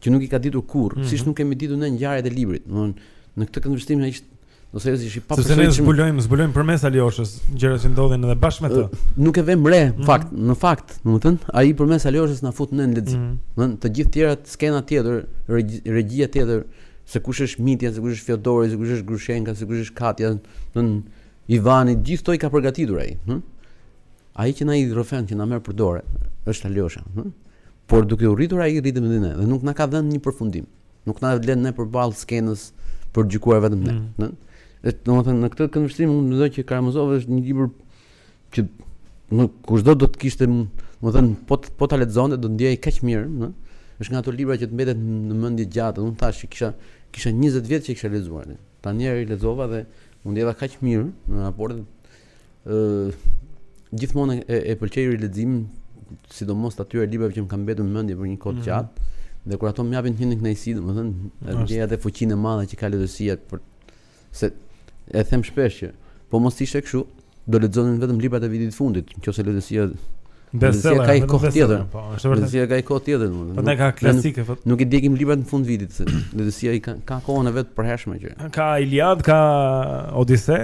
që nuk i ka ditur kurrë, mm -hmm. siç nuk i kemi ditur ne ngjarjet e librit. Domthon në këtë këndvështrim ai është, Dostojevski është i papërsëritshëm. Sepse ne zbulojmë, zbulojmë përmes Aljoshës gjërat që ndodhin edhe bashkë me të. Nuk e vëmë re, mm -hmm. fakt, në fakt, domethën, ai përmes Aljoshës na fut në lexim. Mm -hmm. Domthon, të gjithë tjerat, skena tjetër, regjia tjetër, se kush është Mitja, se kush është Fiodori, se kush është Grushenka, se kush është Katja, domthon Ivani, gjithë këto i ka përgatitur ai, ëh. Ai që na i rrëfen, që na merr për dorë, është Aljosha, ëh. Por duke u rritur ai rritemi edhe ne dhe nuk na ka dhënë një përfundim. Nuk na lë ne përballë skenës për të gjykuar vetëm ne. Mm. Dhe domethënë në këtë këndvështrim unë mendoj që Karamazov është një libër që kushdo do të kishte, domethënë po po ta lexonte do të ndihej kaq mirë, ëh. Është nga ato libra që të mbetet në mendje gjatë. Unë thashë që kisha kisha 20 vjet që e kisha lexuar. Tani e lexova dhe u ndjeva kaq mirë në raport Ë gjithmonë e, e pëlqej rileximin, sidomos atyre librave që më kanë mbetur në mendje për një kohë të mhm. gjatë. Mm -hmm. Dhe kur ato më japin të njëjtën kënaqësi, domethënë, ndjej edhe fuqinë e madhe që ka letërsia përse e them shpesh që po mos ishte kështu, do lexonin vetëm librat e vitit të fundit, qoftë se letërsia Letërsia ka një kohë tjetër. Po, është vërtet. Letërsia ka një kohë tjetër, domethënë. Prandaj ka klasikë sot. Nuk i djegim librat në fund vitit se letërsia e ka ka kohën e vet të përhershme që. Ka Iliad, ka Odise.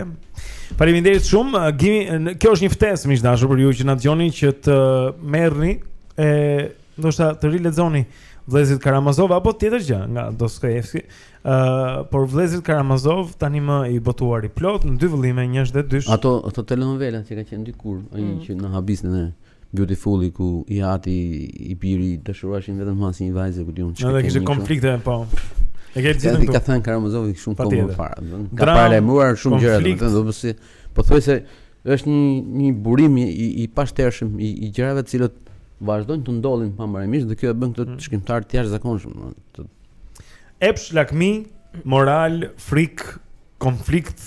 Faleminderit shumë. Gimi, kjo është një ftesë miq të dashur për ju që na dëgjoni që të merrni e ndoshta të rilexoni Vëllezërit Karamazov apo tjetër gjë nga Dostoevski. Uh, por Vëllezërit Karamazov tanimë i botuar i plot në dy vëllime, njësh dhe dysh. Ato ato telenovela që ka qenë dikur, ai mm. që në habisën e Beautiful ku i ati i biri dashuroheshin vetëm me një vajzë ku di unë çka. Edhe kishte konflikte po. E ke gjithë këtu. Ka thënë Karamazov shumë kohë më parë, domethënë ka paralajmëruar shumë gjëra, domethënë do të thotë po thuaj se është një një burim i i pashtershëm i, i gjërave të cilat vazhdojnë të ndodhin pambarimisht dhe kjo e bën këtë mm. shkrimtar të jashtëzakonshëm, domethënë Epsh, lakmi, moral, frikë, konflikt,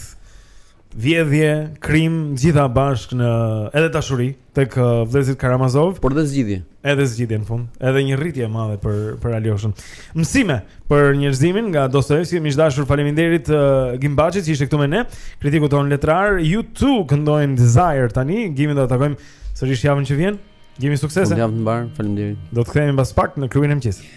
vjedhje, krim, gjitha bashkë në edhe dashuri tek uh, vëllezërit Karamazov. Por dhe zgjidhje. Edhe zgjidhje në fund, edhe një rritje e madhe për për Aljoshën. Mësime për njerëzimin nga Dostoevski, miq të dashur, faleminderit uh, Gim Baçit që ishte këtu me ne. Kritiku jonë letrar, U2 këndojnë Desire tani, Gimin do ta takojmë sërish javën që vjen. Gimi suksese. Javë të mbarë, faleminderit. Do të kthehemi pas pak në klubin e mëngjesit.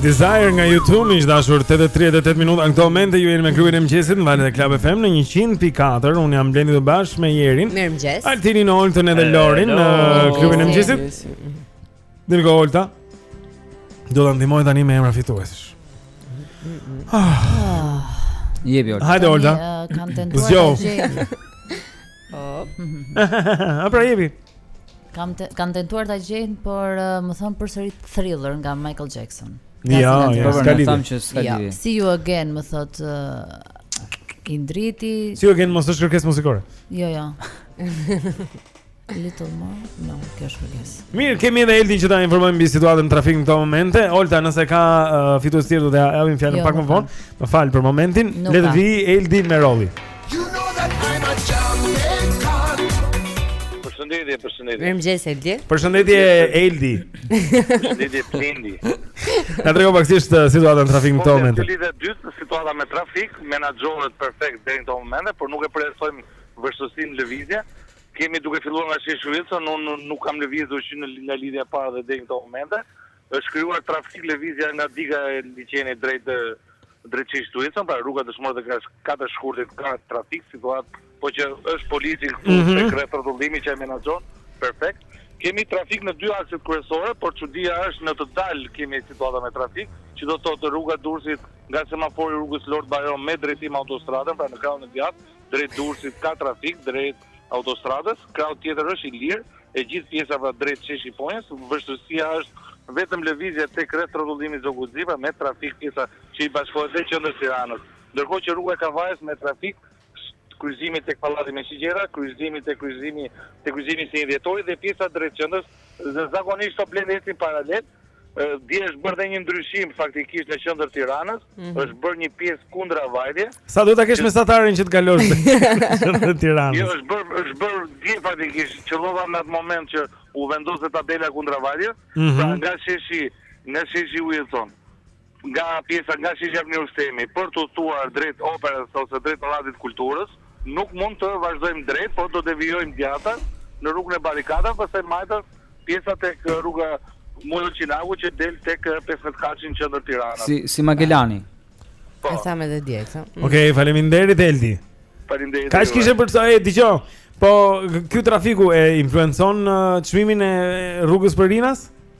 Desire nga U2 miq të dashur 8:38 minuta në këto momente ju jeni me klubin e mëngjesit në valët e Club FM në 100.4 unë jam Blendi dhe bashkë me Jerin Mirëmëngjes Altinin Oltën edhe Lorin në klubin e mëngjesit Ndërkohë Olta do na ndihmojë tani me emra fituesish Ah Jepi Olta Hajde Olta Kanë tentuar ta gjej Oh. A pra jepi. Kanë te, kanë tentuar ta gjejnë, por uh, më thonë përsëri Thriller nga Michael Jackson. Jo, jo, s'ka lidhje. Thamë që s'ka jo, lidhje. See you again, më thotë uh, Indriti. See you again, mos është kërkesë muzikore. Jo, jo. Little more. No, kjo është kërkesë. Mirë, kemi edhe Eldin që të na informojë mbi situatën në trafik në këto momente. Olta, nëse ka uh, fitues të tjerë do ta japim fjalën jo, pak më vonë. Më fal për momentin. Le të vijë Eldi me rolli. Përshëndetje, përshëndetje. Mirëmëngjes Eldi. Përshëndetje Eldi. Përshëndetje Blendi. Na trego pak si është uh, situata në trafik në këtë po, moment. Kjo lidhje e dytë situata me trafik, menaxhohet perfekt deri në këtë moment, por nuk e përjashtojmë vështirësinë në lëvizje. Kemi duke filluar nga Sheshi Wilson, unë nuk kam lëvizur që nga lidhja e parë dhe deri në këtë moment. Është krijuar trafik lëvizja nga diga e liqenit drejt drejt sheshit Wilson, pra rruga Dëshmorët e katër shkurtit ka trafik, situatë, po që është polici këtu mm -hmm. tek rrethrrotullimi që e menaxhon, perfekt. Kemi trafik në dy akset kryesore, por çudia është në të dalë kemi situata me trafik, që do të thotë rruga e Durrësit nga semafori i rrugës Lord Byron me drejtim autostradën, pra në krahun e djathtë, drejt Durrësit ka trafik drejt autostradës, krahu tjetër është i lirë, e gjithë pjesa pra drejt Sheshit Shqiponja, vështirësia është vetëm lëvizja tek rrethrrotullimi Zogu i Zi ka me trafik pjesa që i bashkohet drejt qendrës së Tiranës. Ndërkohë që rruga e Kavajës me trafik kryqëzimi tek Pallati me Shigjeta, kryqëzimi te kryqëzimi te kryqëzimi Njëzet e Një Dhjetori dhe pjesa drejt qendrës, zakonisht këto Blendi ecin paralel, Dje është bërë dhe një ndryshim faktikisht në qendër të Tiranës, mm -hmm. është bërë një pjesë kundravajtje. Sa duhet ta kesh mesataren që të kalosh në qendër të Tiranës? Jo, është bërë është bërë dje faktikisht qëlloa në atë moment që u vendos tabela kundravajtje, mm -hmm. pra nga sheshi, nga sheshi Wilson Nga pjesa nga sheshi le të themi, për të udhëtuar drejt Operës ose drejt Pallatit të Kulturës, nuk mund të vazhdojmë drejt, por do devijojmë djathtas në rrugën e Barrikadave, pastaj majtas pjesa tek rruga Mujo Çinaku që del tek pesëmbëdhjetëkatëshi në qendër të Tiranës. Si si Magellani. Po. E thamë edhe dje këtë. Okej, okay, faleminderit Eldi. Faleminderit. Kaq kishe për sa e dëgjoj? Po, ky trafiku e influencon çmimin e rrugës për Rinas?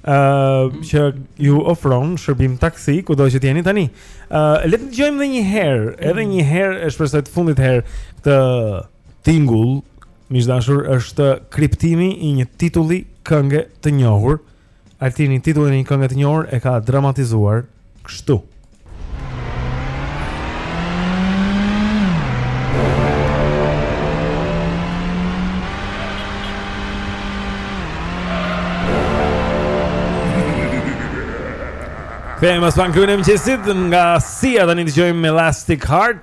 ë uh, që ju ofron shërbim taksi kudo që jeni tani. ë uh, Le të dëgjojmë edhe një herë, edhe një herë e shpresoj të fundit herë këtë tingull. Miq të dashur është kriptimi i një titulli kënge të njohur. Altini titullin e një kënge të njohur e ka dramatizuar kështu. Kthehemi pas pak. Këngën e qesim nga Sia tani dëgjojmë Elastic Heart.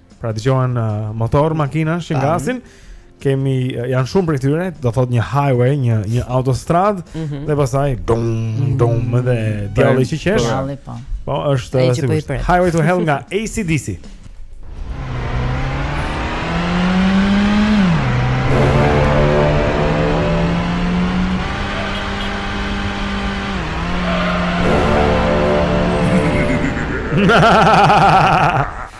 Pra dëgjohen uh, motor, makina që ngasin. Kemi uh, janë shumë prej tyre, do thot një highway, një një autostradë mm -hmm. dhe pastaj dum dum mm -hmm. dhe djalli që qesh. Djalli po. Po është uh, si po Highway to Hell nga ACDC. Ha ha ha ha!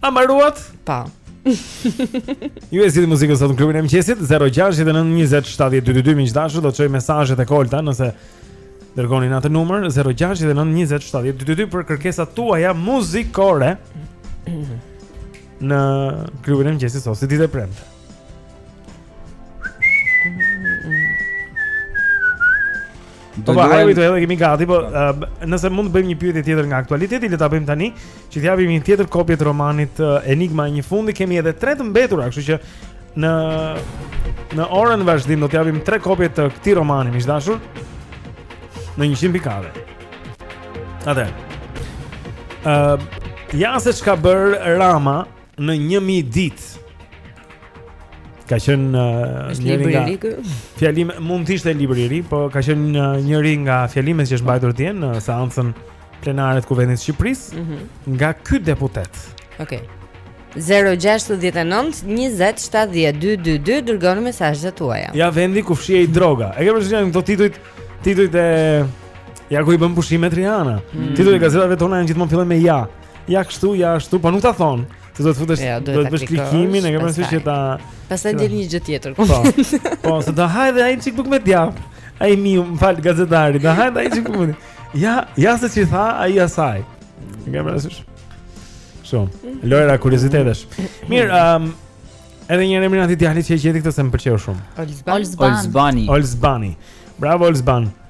A mbaruat? Po. Ju e zgjidhni muzikën sot në klubin e mëngjesit 0692070222 miq të dashur do t'i shoh mesazhet Olta nëse dërgoni në atë numër 0692070222 për kërkesat tuaja muzikore në klubin e mëngjesit sot si ditë e premte. Do të luajmë edhe kemi gati, po nëse mund të bëjmë një pyetje tjetër nga aktualiteti, le ta bëjmë tani, që të japim një tjetër kopje të romanit Enigma e një fundi, kemi edhe tre të mbetura, kështu që në në orën në vazhdim do të japim tre kopje të këtij romani, miq të dashur, një 100 pikëshe. Atë. Ë, uh, ja se ç'ka bërë Rama në 1000 ditë. Ka qenë uh, një libër i ri. Fjalim mund të ishte libër i ri, po ka qenë një, uh, njëri nga fjalimet që është mbajtur dje në seancën plenare të Kuvendit të Shqipërisë mm -hmm. nga ky deputet. Okej. Okay. 0-6-19-27-12-22 Dërgoni mesazhet tuaja Ja vendi ku fshihej droga E ke parasysh janë këto titujt Titujt e... Ja ku i bën pushimet Rihanna. Mm. Titujt e gazetave tona gjithmonë fillojnë me ja. Ja kështu, ja ashtu, po nuk ta thonë. Ti do të futesh, ja, do të bësh klikimin, e ke parasysh që ta Pastaj del një gjë tjetër. Po. Po, se do hajë dhe ai çik bukë me djathë. Ai mi, më fal gazetari, do hajë dhe ai çik bukë. Ja, ja se ç'i tha ai asaj. E ke parasysh? Shumë. Lojra kuriozitetesh. Mirë, ëm um, Edhe një emrin atij djalit që e gjeti këtë se më pëlqeu shumë. Olzbani. Olzbani. Olzbani. Bravo Olzban.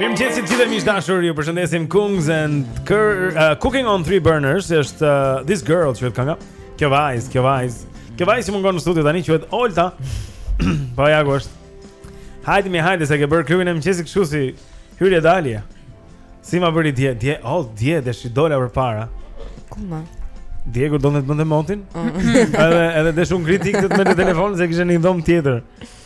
Mirëmëngjesi gjithë miq të dashur, ju përshëndesim Kungs and, uh, Cooking on Three Burners, është uh, This Girl, quhet kënga, kjo vajzë, kjo vajzë, kjo vajzë që mungon në studio tani, quhet Olta, po ja ku është, hajde mi hajde se ke bërë klubin e mëngjesit kështu si hyrje dalje, si ma bëri dje, dje, oh, dje, deshi dola përpara. Kur ma? Dje kur do të bënte motin. Mm. Edhe edhe desh u kthye të merrte telefonin se e kishte në dhomë tjetër.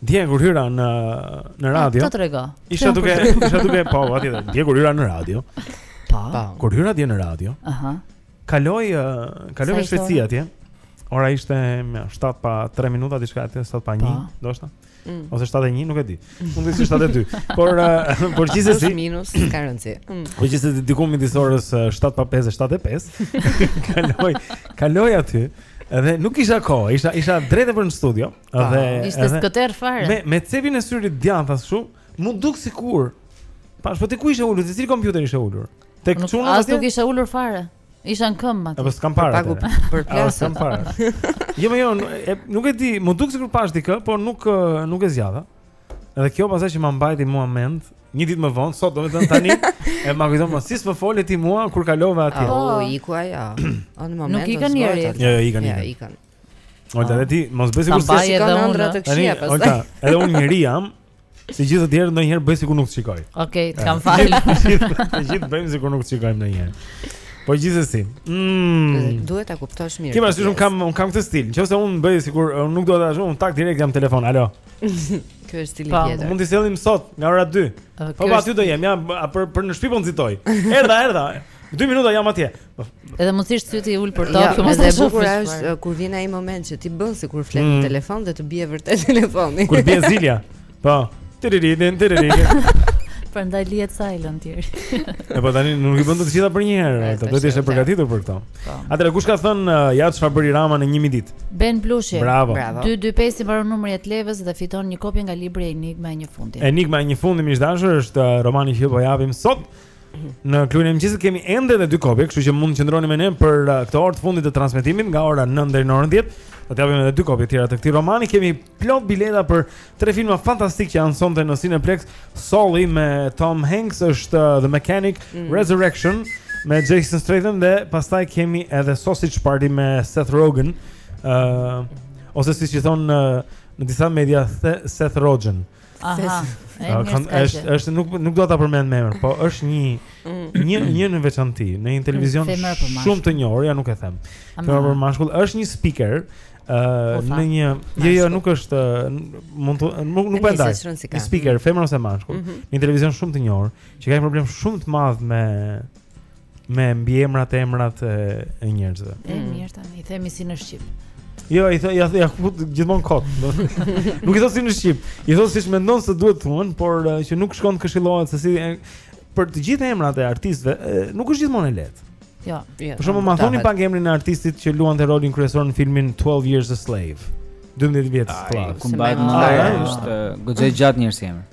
Dje kur hyra në në ah, radio. Çfarë trego? Isha duke, isha duke po, aty. Dje kur hyra në radio. Po. po. Kur hyra dje në radio. Aha. Kaloi, kaloi me shpejtësi atje. Ora ishte 7 pa 3 minuta diçka aty, 7 pa 1, po. ndoshta. Mm. Ose 7 1, nuk e di. Mund të ishte 7 2. Por por gjithsesi minuta s'ka rëndësi. Mm. Po gjithsesi diku midis orës 7 pa 5 e 7 e 5. Kaloi, kaloi aty. Edhe nuk kisha kohë, isha isha drejt për në studio. Ah, dhe ishte skëterrë fare. Me me cepin e syrit djathtas kështu, mu duk sikur pash. Po ti ku ishe ulur, te cili kompjuter ishe ulur. Tek po çuna. As nuk isha ulur fare. Isha në këmbë aty. Po s'kam parë. Pagu për plasë. S'kam parë. Jo, jo, nuk e di, mu duk sikur pash dikë, por nuk nuk e zgjava. Edhe kjo pastaj që më mbajti mua mend, një ditë më vonë, sot domethënë tani, e ma kujton, më si s'më fole ti mua kur kalove aty. Oh, iku ajo. Në moment. Nuk ikën njeri. Jo, jo, ikën. Ja, ikën. Olta, dhe ti, mos bëj sikur se s'i ke ëndrra të këqija pastaj. Olta, edhe unë njeri jam Si gjithë të tjerët, ndonjëherë bëj sikur nuk të shikoj Ok, të kam falur Të gjithë bëjmë sikur nuk të shikojmë ndonjëherë Po gjithsesi mm. Duhet ta kuptosh mirë Kima, si shumë kam, unë kam këtë stil Në qoftë se unë bëj sikur, unë nuk do të ashtu Unë tak direkt jam në telefon, alo Ky është stili po. tjetër. Mund të sellim sot nga ora 2. Po, po aty do jem, ja për për në shtëpi po nxitoj. Erdha, erdha. 2 minuta jam atje. Edhe mos ish syti i ulur poshtë, jo, më e bukur është kur vjen ai moment që ti bën sikur flet në mm. telefon dhe të bie vërtet telefoni. Kur bie zilja. Po. Tiriridin, tiriridin. Prandaj lihet silent tjerë. E po tani nuk i bën të gjitha përnjëherë, ato duhet të ishe përgatitur për këto. Po. Atëherë kush ka thënë uh, ja çfarë bëri Rama në 1000 ditë? Ben Blushi. Bravo. 225 i mbaron numri i Atlevës dhe fiton një kopje nga libri Enigma e një fundi. Enigma e një fundi miq të dashur është uh, romani që po japim sot Në klubin e mëngjesit kemi ende edhe dy kopje, kështu që mund të qëndroni me ne për uh, këtë orë të fundit të transmetimit nga ora 9 deri në orën 10. Do të japim edhe dy kopje të tjera të këtij romani. Kemi plot bileta për tre filma fantastik që janë sonte në Cineplex. Sully me Tom Hanks është uh, The Mechanic, mm. Resurrection me Jason Statham dhe pastaj kemi edhe Sausage Party me Seth Rogen. ë uh, Ose siç i thon uh, në disa media Seth Rogen. Aha. Është është nuk nuk dua ta përmend me emër, po është një mm. një një në veçanti në një televizion shumë të njohur, ja nuk e them. Femër apo mashkull është një speaker ë po, në një jo jo nuk është mund të nuk nuk bën, ndaj. Një speaker femër ose mashkull mhm. në një televizion shumë të njohur që ka një problem shumë të madh me me mbiemrat e emrat e, e njerëzve. E mm. mirë tani, i themi si në shqip. Jo, i thotë ja ja fut gjithmonë kot. nuk i thotë si në shqip. I thotë siç mendon se duhet thënë, por uh, që nuk shkon të këshillohet se si e, për të gjithë emrat e artistëve, uh, nuk është gjithmonë e lehtë. Jo. jo për shembull, ma thoni pak emrin e artistit që luante rolin kryesor në filmin 12 Years a Slave. 12 vjet sklav. Ku mbahet mend, është goxha i gjatë njëri si emër.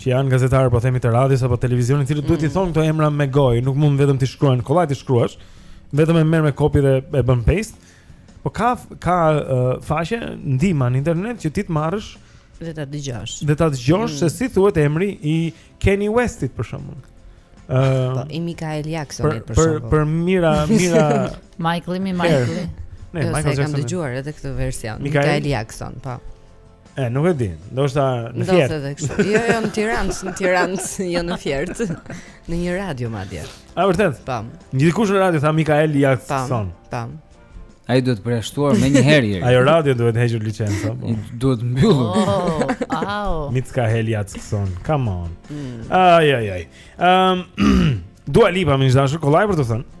që janë gazetarë po themi të radios apo televizionit, cilët mm. duhet t'i mm. thonë këto emra me gojë, nuk mund vetëm t'i shkruajnë, kollaj t'i shkruash, vetëm e merr me copy dhe e bën paste. Po ka ka uh, faqe ndihma në internet që ti ta marrësh dhe ta dëgjosh. Dhe ta dëgjosh mm. se si thuhet emri i Kanye Westit për shembull. Ëh, uh, po i Mikael Jacksonit për, për shembull. Për për Mirë, mirë Michael, mi Michael. Ne, jo, Michael Jackson. Kam dëgjuar edhe këtë version. Mikael, Mikael Jackson, po. E, nuk e di. Ndoshta në Fier. Ndoshta edhe kështu. Jo, jo në Tiranë, në Tiranë, jo në Fier. Në një radio madje. A vërtet? Pam. Po. Një dikush në radio tha Mikael Jackson. Pam. Ai duhet përjashtuar menjëherë. Ajo radio duhet hequr licenca. Po. Duhet mbyllur. Oh, au. Mitska Heliatson. Come on. Mm. Ai ai ai. Ehm Dua Lipa më ngjan kollaj për të thënë.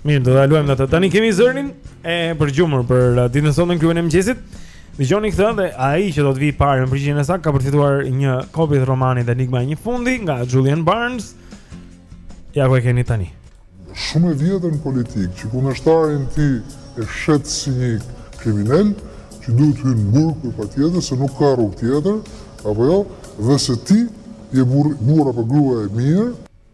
Mirë, do ta luajmë atë. Tani kemi zërin e përgjumur për uh, ditën e sotme në klubin e mëngjesit. Dëgjoni këtë dhe ai që do të vijë i pari me përgjigjen e saktë ka përfituar një kopje të romanit Enigma e një fundi nga Julian Barnes. Ja ku e keni tani. Shumë e vjetër në politikë, që kundërshtarin ti e shet si një kriminel, që duhet të hyjë në burg me patjetër se nuk ka rrugë tjetër, apo jo, dhe se ti je burrë, burrë apo grua e mirë,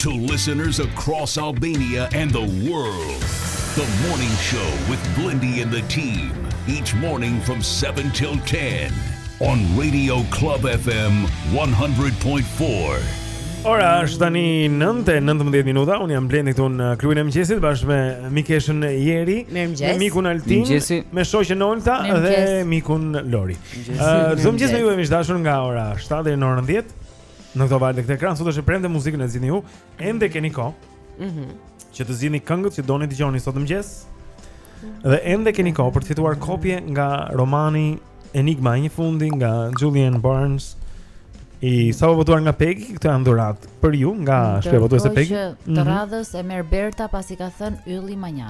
To listeners across Albania and the world, the morning show with Blendi and the team, each morning from 7 till 10 on Radio Club FM 100.4. Ora është tani 9:19 minuta. Unë jam Blendi këtu në klubin e mëngjesit bashkë me mikeshën Jeri, me mikun Altin, me shoqën Olta dhe mikun Lori. Ëh, uh, çdo mëngjes me ju, miq të dashur, nga ora 7 deri në orën 10. Në këto valë, në këtë ekran, sot është e premte muzikën e zgjidhni ju. Ende keni kohë mm -hmm. Që të zgjidhni këngët që doni të dëgjoni sot në mëngjes Dhe ende keni kohë për të fituar kopje nga romani Enigma e një fundi nga Julian Barnes i sapobotuar nga Pegi, këto janë dhuratë për ju nga shtëpia botuese Pegi Ndërkohë që të mhm. radhës e merr Berta pasi ka thënë Ylli Manjani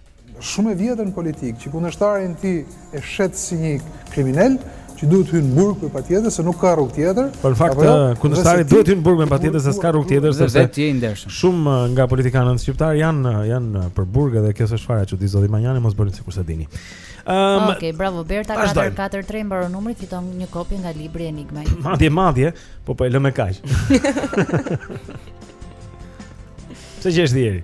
Shumë e vjetër në politikë, që kundërshtarin ti e shet si një kriminel, që duhet të hyjë në burg me patjetër se nuk ka rrugë tjetër. Po në fakt, jo? eh, kundërshtari duhet të hyjë në burg me patjetër se s'ka rrugë tjetër sepse ti je i ndershëm. Shumë eh, nga politikanët shqiptarë janë eh, janë për burg edhe kjo është fare çudi zoti Manjani mos bëni sikur s'e dini. Ëm ehm, um, Okej, bravo Berta 443 mbaron numri fiton një kopje nga libri Enigma. Madje madje, po po e lëmë kaq. Pse qesh Jeri?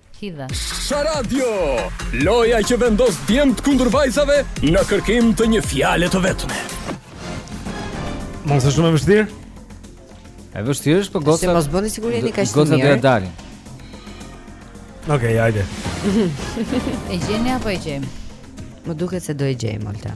Hidhe. Sha Radio! Loja që vendos djemt kundër vajzave në kërkim të një fjale të vetme. Mos është shumë e vështirë? E vështirë është, po gocat... Se mos bëni sikur jeni kaq shumë mirë. Gocat ia dalin. Okej, okay, ajde. e gjeni apo e gjejmë? Më duket se do e gjejmë, Olta.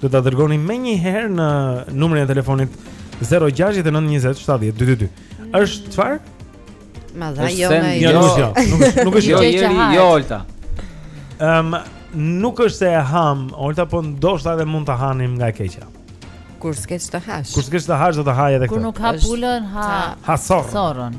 do ta dërgoni menjëherë në numrin e telefonit 0692070222. Është çfarë? Ma dha jo me jo. Nuk është jo. Nuk është jo. Jo, jo, Olta. Ehm, nuk është se e ham, Olta, po ndoshta edhe mund ta hanim nga e keqja. Kur s'ke ç'të hash. Kur s'ke ç'të hash do të hash edhe këtë. Kur nuk ha pulën, ha. Ha sorrën.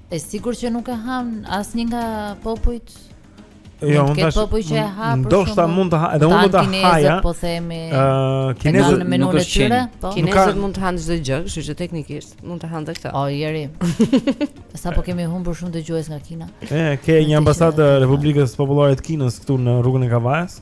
E sigurt që nuk e hanë asnjë nga popujt. Jo, mund të ketë popuj që e ha. Ndoshta mund të ha, edhe unë do ta haja. Po themi, ë, uh, kinezët nuk e kanë. Po. Kinezët mund të hanë çdo gjë, kështu që teknikisht mund të hanë edhe këtë. O Jeri. Sapo kemi humbur shumë dëgjues nga Kina. E, ke një ambasadë të Republikës Popullore të Kinës këtu në rrugën e Kavajës.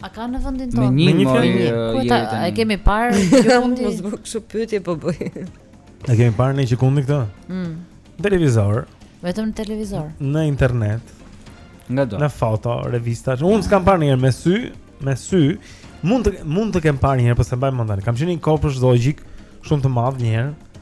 A ka në vendin tonë? Me një moj një. Ku ta kemi parë ne fundi? Mos bëj kështu pyetje po bëj. E kemi parë në një sekundi këtë? Mm. Televizor. Vetëm në televizor. Në internet. Ngado. Në foto, revista. Unë s'e kam parë ndonjëherë me sy, me sy. Mund të mund ta kem parë njëherë, po s'e mbaj mend tani. Kam qenë në një kopsht zoologjik, shumë të madh njëherë.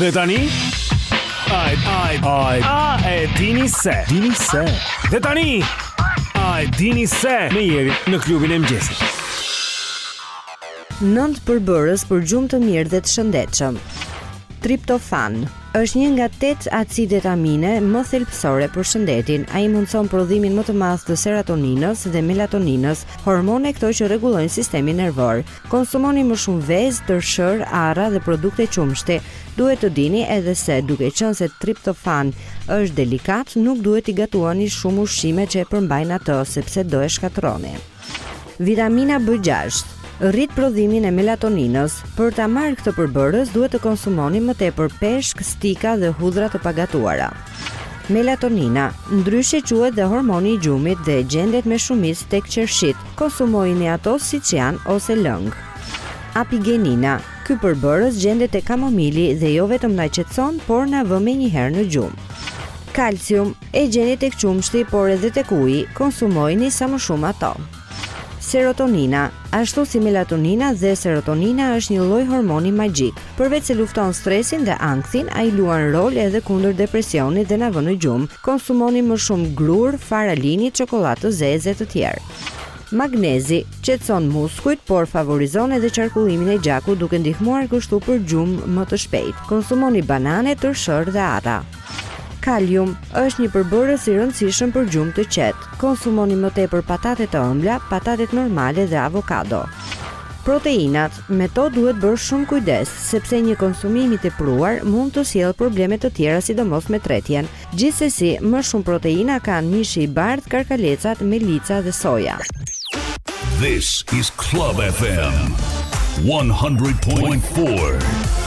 Dhe tani Ai ai ai a e dini se dini se Dhe tani a e dini se me Jerin në klubin e mëngjesit Nëntë përbërës për gjumë të mirë dhe të shëndetshëm Triptofan është një nga 8 acidet amine më thelbësore për shëndetin. Ai mundëson prodhimin më të madh të serotoninës dhe melatoninës, hormone këto që rregullojnë sistemin nervor. Konsumoni më shumë vezë, tërshërë, arra dhe produkte qumështi. Duhet të dini edhe se duke qenë se triptofan është delikat, nuk duhet t'i gatuani shumë ushqime që e përmbajnë atë, sepse do e shkatërroni. Vitamina B6 rrit prodhimin e melatoninës. Për ta marrë këtë përbërës duhet të konsumoni më tepër peshk, stika dhe hudhra të pagatuara. Melatonina, ndryshe quhet dhe hormoni i gjumit dhe gjendet me shumicë tek qershitë, Konsumojini ato siç janë ose lëng. Apigenina, Ky përbërës gjendet te kamomili dhe jo vetëm na qetëson, por na vë menjëherë në gjumë. Kalcium, E gjeni tek qumështi, por edhe tek uji, konsumojini sa më shumë ato. Serotonina, Ashtu si melatonina dhe serotonina është një lloj hormoni magjik. Përveç se lufton stresin dhe ankthin, ai luan rol edhe kundër depresionit dhe na vë në gjumë. Konsumoni më shumë grurë, fara lini, çokollatë të zezë e të tjerë. Magnezi, qetëson muskujt, por favorizon edhe qarkullimin e gjakut duke ndihmuar kështu për gjumë më të shpejtë. Konsumoni banane, tërshërë dhe arra. Kalium, është një përbërës i rëndësishëm për gjumë të qetë. Konsumoni më tepër patate të ëmbla, patatet normale dhe avokado. Proteinat, Me to duhet bërë shumë kujdes, sepse një konsumim i tepruar mund të sjellë probleme të tjera sidomos me tretjen. Gjithsesi, më shumë proteina kanë mishi i bardhë, karkalecat, mëlçia dhe soja. This is Club FM 100.4.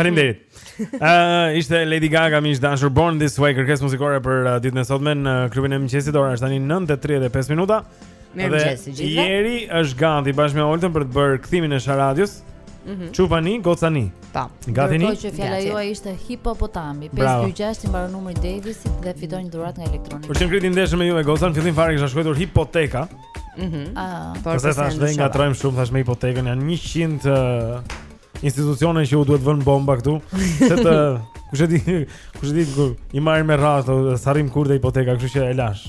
Faleminderit. Ëh, ishte Lady Gaga shumë e dashur Born This Way, kërkesë muzikore për uh, ditën e sotme në klubin e mëngjesit. Ora është tani 9:35 minuta. Mirëmëngjes të gjithëve. Jeri është gati bashkë me Oltën për të bërë kthimin e Sharadës. Mhm. Mm Çupani, gocani. Po. Gati një? Gati. Fjala juaj ishte hipopotami. 526 i mbaron numri Davisit dhe fiton një dhuratë nga elektronika. Për të qenë krejt i ndershëm me ju e gocan? Në fillim fare kisha shkruar hipoteka. Mhm. Mm ah, por se tash dhe ngatërrojmë shumë tash me hipotekën janë 100 uh, eh, institucione që u duhet vënë bomba këtu. Se të kush e di, kush e di kur i marrim me rradhë, s'arrijmë kurrë te hipoteka, kështu që e lash.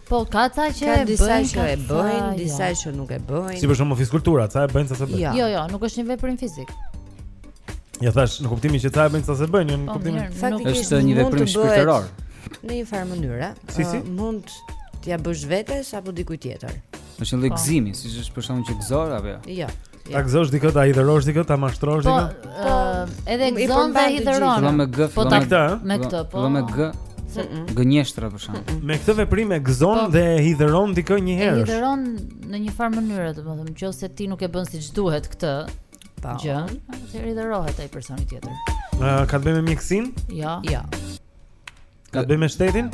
Po ka ata që e disa që e bëjnë, disa jo. që nuk e bëjnë. Si për shembull fiskultura, ca e bëjnë ca s'e bëjnë. Jo. jo, jo, nuk është një veprim fizik. Ja thash, në kuptimin që ca e bëjnë ca s'e bëjnë, jo, në po, kuptimin. Faktikisht është një veprim shpirtëror. Në një farë mënyre, si, si? Uh, mund t'ja bësh vetes apo dikujt tjetër. Është një lloj po. gëzimi, siç është për shembull të gëzosh apo jo. Jo. Ta gëzosh dikë, ta hidhërosh dikë, ta mashtrosh po, dikë. Po, uh, edhe gëzon dhe hidhëron. Fillon me g, po ta këtë, me këtë, po. Fillon me g. Gënjeshtra për shembull. Me këtë veprim e gëzon po. dhe hidhëron dikë njëherë. Hidhëron në një farë mënyre, domethënë, nëse ti nuk e bën siç duhet këtë po. gjë, atëherë hidhërohet ai personi tjetër. Ë, ka të bëjë me mjekësinë? Jo. Jo. Ka të bëjë me shtetin?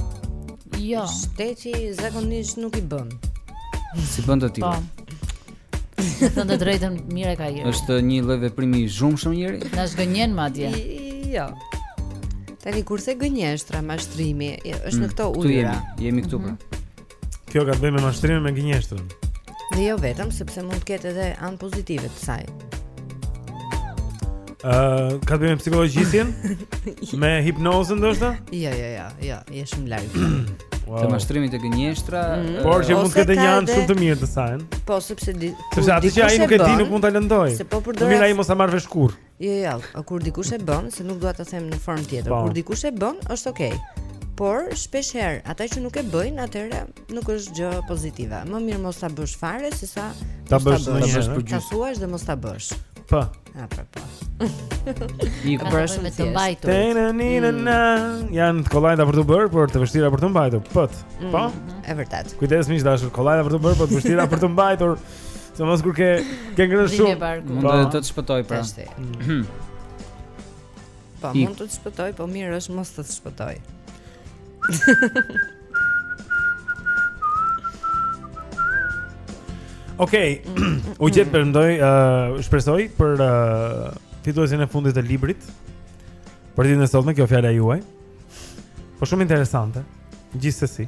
Jo. Shteti zakonisht nuk i bën. S'i bën të tilla? Po. Me thënë të drejtën, mirë e ka Jeri është një lloj veprimi i zhurmshëm Jeri? Na zhgënjen madje Jo Tani kurse gënjeshtra, mashtrimi, është mm, në këto ujëra Këtu jemi, jemi këtu mm -hmm. Kjo ka të bëjë me mashtrimin me gënjeshtrën. Dhe jo vetëm sepse mund të ketë edhe anë pozitive të saj. Ë, uh, ka të bëjë me psikologjinë? me hipnozën ndoshta? Jo, jo, jo, jo, je shumë larg. Wow. Te mashtrimi te gënjeshtra mm -hmm. Por që mund të ketë edhe një anë shumë të mirë të saj Po, sepse di, Sepse atë që ai nuk e di nuk mund ta lëndojë Se po përdojë Mirë ai mos e marrë vesh kurrë Jo, jo, jo, kur dikush e bën, se nuk dua ta them në formë tjetër, po. kur dikush e bën, është okay. Por shpesh herë ata që nuk e bëjnë atëherë nuk është gjë pozitive. Më mirë mos ta bësh fare se sa ta bësh ta bësh për... Ta thuash dhe mos ta bësh. Po. Ja, po, po. I ka bërë shumë të mbajtur. Tena nina mm. na. Janë kollajta për të bërë, por të vështira për të mbajtur. Po. Mm, po. E vërtet. Kujdes miq të dashur, kollajta për të bërë, por të vështira për të mbajtur. Se mos kur ke ke ngrënë shumë. Mund të po. të shpëtojë pra. Mm. Po mund të të shpëtojë, po mirë është mos të të shpëtojë. Okej. U jet përndoj, ë, uh, shpresoj për uh, fituesin e fundit të librit. Për ditën e sotme kjo fjala juaj. Po shumë interesante. Gjithsesi.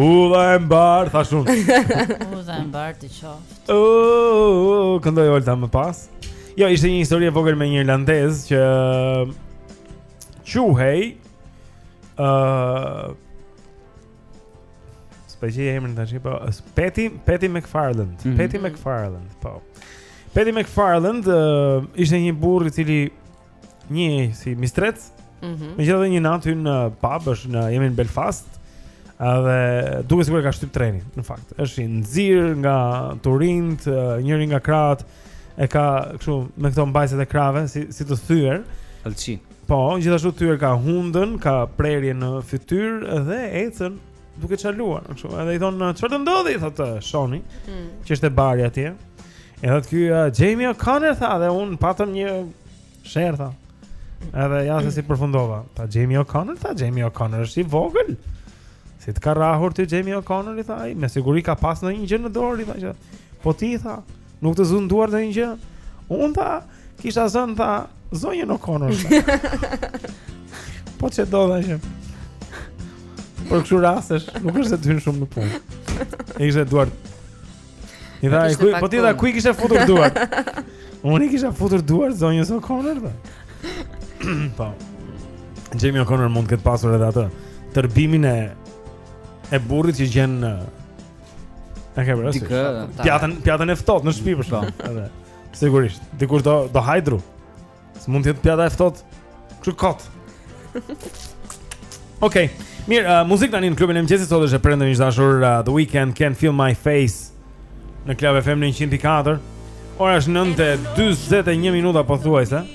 Udha e mbarë, thashë unë. Udha e mbarë të qoftë. Oo, këndon Olta më pas. Jo, ishte një histori e vogël me një irlandez që quhej ë uh, s'po ia gjej emrin tash, po Peti, Peti McFarland. Mm -hmm. Peti McFarland, po. Peti McFarland uh, ishte një burrë i cili një si mistrec. Mhm. Mm Megjithatë një natë hyn në pub, është në jemi në Belfast. Edhe duket sikur e ka shtyp treni, në fakt. Është i nxirë nga turinjtë, njëri nga krahët e ka kështu me këto mbajtëset e krahëve si si të thyer. Allçi. Po, gjithashtu thyer ka hundën, ka prerje në fytyrë dhe ecën duke çaluar kështu. Edhe i thotë çfarë të ndodhi thotë Shoni, mm. që është te bari atje. E thotë ky uh, Jamie O'Connor tha dhe unë patëm një sherr tha. Edhe ja se si përfundova. Tha Jamie O'Connor, tha Jamie O'Connor është i vogël. Si të ka rrahur ty Jamie O'Connor i tha ai, me siguri ka pas ndonjë gjë në dorë i tha që. Po ti tha, Nuk të zunë duart ndonjë gjë? Unë tha, kisha zënë tha, zonjën O'Connor. po ç'e do, tha. Për kësi rastesh, nuk është se të hyn shumë në punë. I kishte duart. I tha, ku, po ti tha, ku i kishe futur duart? Unë i kisha futur duart, zonjës O'Connor, dhe. po. Jamie O'Connor mund të ketë pasur edhe atë tërbimin e e burrit që gjen Ta ke vërsë. Dikë, ta- Pjatën, pjatën e ftohtë në shtëpi për shkak. Edhe. Sigurisht, dikush do do hajë dru. S'mund të jetë pjata e ftohtë kështu kot. Okej. Mirë, uh, muzikë tani në klubin e mëngjesit sot është e premte miq të dashur uh, The Weeknd Can't Feel My Face në Club FM në 104. Ora është 9:21 minuta pothuajse.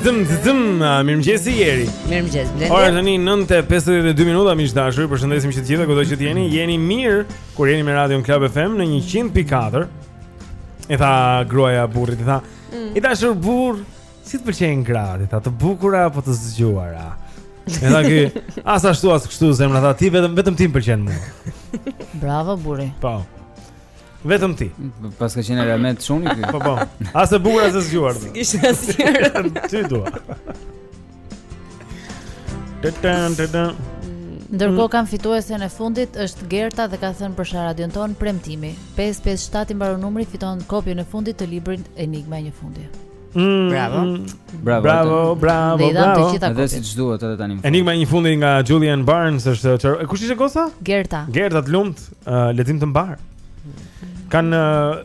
Dëm dëm, mirëmëngjesi Jeri. Mirëmëngjes Blendi. Ora tani 9:52 minuta, miq të dashur, ju përshëndesim që të gjithë kudo që të jeni, jeni mirë kur jeni me Radio Club FM në 100.4. I tha gruaja burrit, i tha, Mm. I dashur burrë, si të pëlqejnë gratë, tha, të bukura apo të zgjuara? I tha ky, as ashtu as kështu zemra tha, ti vetëm vetëm ti më pëlqen mua. Bravo burri. Po. Vetëm ti. Paska qenë realment shumë i ky. Po po. As e bukur as e zgjuar. S'kishte asnjë. Ty dua. Tëtën, tëtën Ndërkohë kam fituesen e fundit është Gerta dhe ka thënë për sharadën tonë premtimi. 557 i mbaron numri fiton kopjen e fundit të librit Enigma e një fundi. Mm, bravo. Mm. Bravo. Bravo, bravo, bravo. Edhe siç duhet edhe tani. Enigma e një fundi nga Julian Barnes është çer... kush ishte goca? Gerta. Gerta të lumtë, uh, lexim të mbarë. Kanë uh,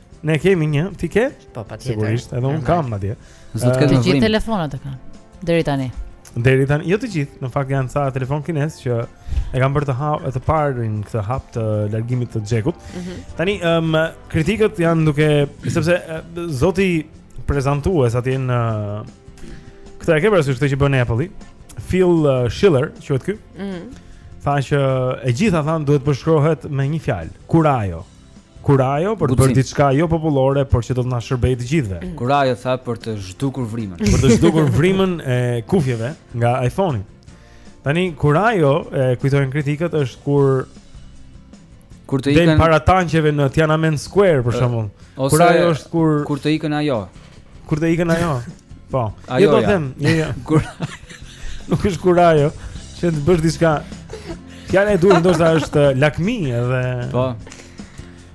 Ne kemi një, ti ke? Po, patjetër. Sigurisht, edhe unë kam, madje. Zot këtë një vrimë. Të gjithë telefonat e kanë, deri tani. Deri tani, jo të gjithë, në fakt janë ca telefona kinezë që e kanë bërë këtë hap, e të parin këtë hap të largimit të xhekut. Mm -hmm. Tani, um, kritikët janë duke, sepse zoti prezantues aty në... Këtë e ke parasysh këtë që bën Apple-i, Phil uh, Schiller, quhet ky, mm -hmm. tha që e gjitha thanë duhet përshkrohet me një fjalë, kurajo. Kurajo për të bërë diçka jo popullore, por që do të na shërbejë të gjithëve. Mm. Kurajo tha për të zhdukur vrimën. Për të zhdukur vrimën e kufjeve nga iPhone-i. Tani kurajo e kujtojnë kritikët është kur kur të dalësh para tanqeve në Tiananmen Square për shembull. Kurajo është kur kur të ikën ajo. Kur të ikën ajo? Po. Ajo jo, do të them, jo, jo. Kur nuk është kurajo, që të bësh diçka. Fjala e duhur ndoshta është eh, lakmi edhe. Po.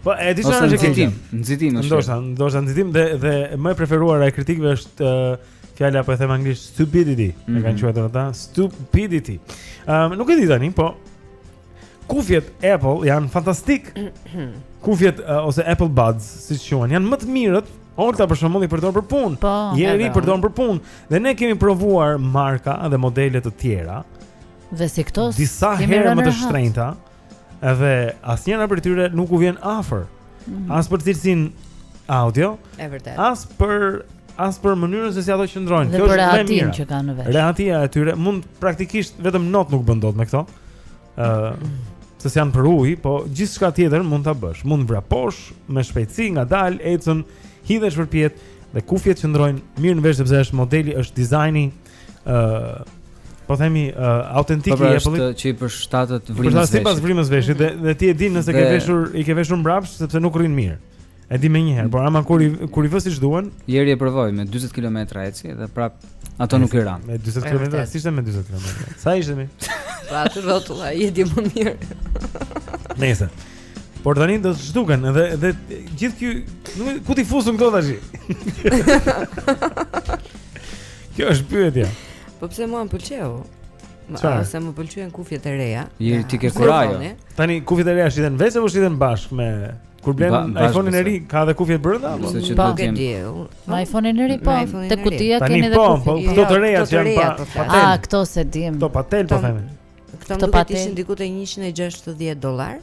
Po, e di çfarë është nxitim, nxitim është. Ndoshta, ndoshta nxitim dhe dhe më e preferuara e kritikëve është eh, fjala po e them anglisht stupidity, mm -hmm. e kanë mhm. quajtur ata stupidity. Ëm, ehm, um, nuk e di tani, po Kufjet Apple janë fantastike. Kufjet uh, ose Apple Buds, siç quhen, janë më të mirët. Olta për shembull i përdor për punë. Po, Jeri i përdor për punë. Dhe ne kemi provuar marka dhe modele të tjera. Dhe si këto? Disa herë më të shtrenjta. Edhe asnjëra prej tyre nuk u vjen afër. Mhm. As për cilësinë audio. E vërtet. As për as për mënyrën se si ato qëndrojnë. Dhe për rehatinë që kanë në vesh. Rehatia e tyre mund praktikisht vetëm not nuk bën dot me këto. Ëh, uh, se s'janë për ujë, po gjithçka tjetër mund ta bësh. Mund vraposh me shpejtësi ngadalë, ecën, hidhesh përpjetë dhe kufjet qëndrojnë mirë në vesh sepse është modeli, është dizajni ë uh, po themi uh, autentik po pra, i Apple-it. Po është që i përshtatet po pra, vrimës veshit. Sipas vrimës veshit dhe, dhe ti e din nëse ke veshur i ke veshur mbrapsht sepse nuk rrin mirë. E di menjëherë, por ama kur i kur i vë siç duan. Jeri e provoj me 40 km eci dhe prap ato nuk i ran. Me 40 km, si ishte me 40 km? Sa ishte mi? Sa të rrotull, ai e di më mirë. Nëse. Por tani do të zhduken dhe dhe gjithë ky ku ti fusën këto tash? Kjo është pyetja. Po pse mua më pëlqeu? Çfarë? Se më pëlqyen kufjet e reja. Je ti ke kuraj. Tani kufjet e reja shiten veç apo shiten bashkë me Kur blen iPhone-in e ri, ka edhe kufje brenda apo? Po, po ke diu. Me iPhone-in e ri po, te kutia keni edhe po, kufje. Po, këto të reja që janë pa po, pa tel. Ah, këto s'e dimë. Këto pa tel po themi. Këto më duket ishin diku te 160 dollarë.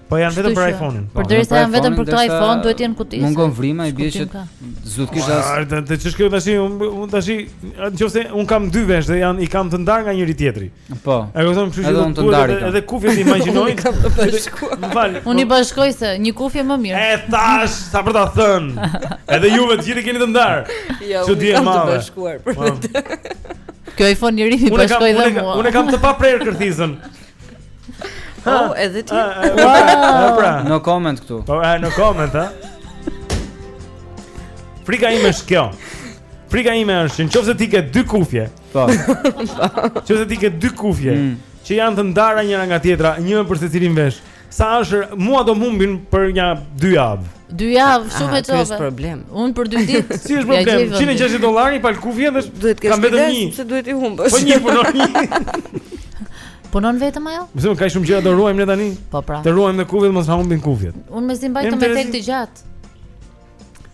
Po janë vetëm për iPhone-in. Po, Përderisa janë vetëm për këtë iPhone, duhet të jenë në kuti. Mungon vrima i bie që s'do të kish as. Ardë, të çish këtu tash, unë tash, nëse unë kam dy vesh dhe janë i kam të ndarë nga njëri tjetri. Po. E kupton, kështu që do të ndari. Edhe kufjet i imagjinoj. Më fal. Unë i bashkoj se një kufje më mirë. E tash, sa për ta thënë. Edhe ju të gjithë i keni të ndarë. Jo, unë i kam të bashkuar për po. këtë. Ky iPhone i ri i bashkoj dhe mua. Unë e kam të paprerë kërthizën. Po, edhe ti. Po pra, no comment këtu. Po, ai no comment, ha. Frika ime është kjo. Frika ime është, nëse ti ke dy kufje. Po. Nqoftëse ti ke dy kufje mm. që janë të ndara njëra nga tjetra, një për secilin vesh. Sa është mua do më humbin për një dy javë. Dy javë ah, shumë e çove. Është problem. Unë për dy ditë. Si është problem? 160 dollarë një palë kufje dhe duhet të kesh vetëm një. Se duhet i humbësh. Po një punon një. Punon vetëm ajo? Domethënë ka shumë gjëra të ruajmë ne tani. Po pra. Të ruajmë me kufjet, mos na humbin kufjet. Unë mezi mbaj ato me tel të gjatë.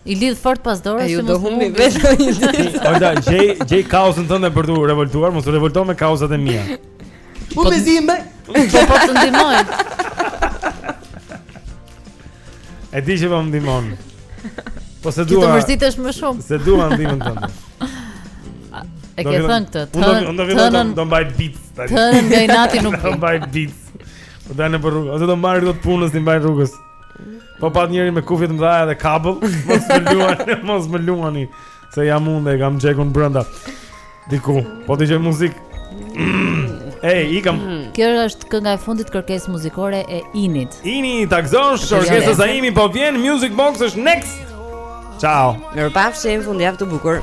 I lidh fort pas dorës se mos humbi vetë. Ore gjej gjej kauzën tënde për t'u revoltuar, mos u revolto me kauzat e mia. Po mezi mbaj. Po po të ndihmoj. E di që po më ndihmon. Po s'e dua. Ti të mërzitesh më shumë. S'e dua ndihmën tënde. E ke thënë këtë. Unë do të do të mbaj bit tani. Të ngjaj nati nuk. Do mbaj bit. Po dalë në rrugë, ose do marrë dot punës në mbaj rrugës. Po pat njëri me kufje të mëdhaja dhe kabëll Mos më luani, mos më luani Se jam unë dhe kam xhekun brenda Diku, po dëgjoj muzikë Ej, i kam Kjo është kënga e fundit kërkesë muzikore e Init Ini, ta gëzosh, Orgesa Zaimi po vjen Music Box është next Ciao Mirupafshim e një fundjavë të bukur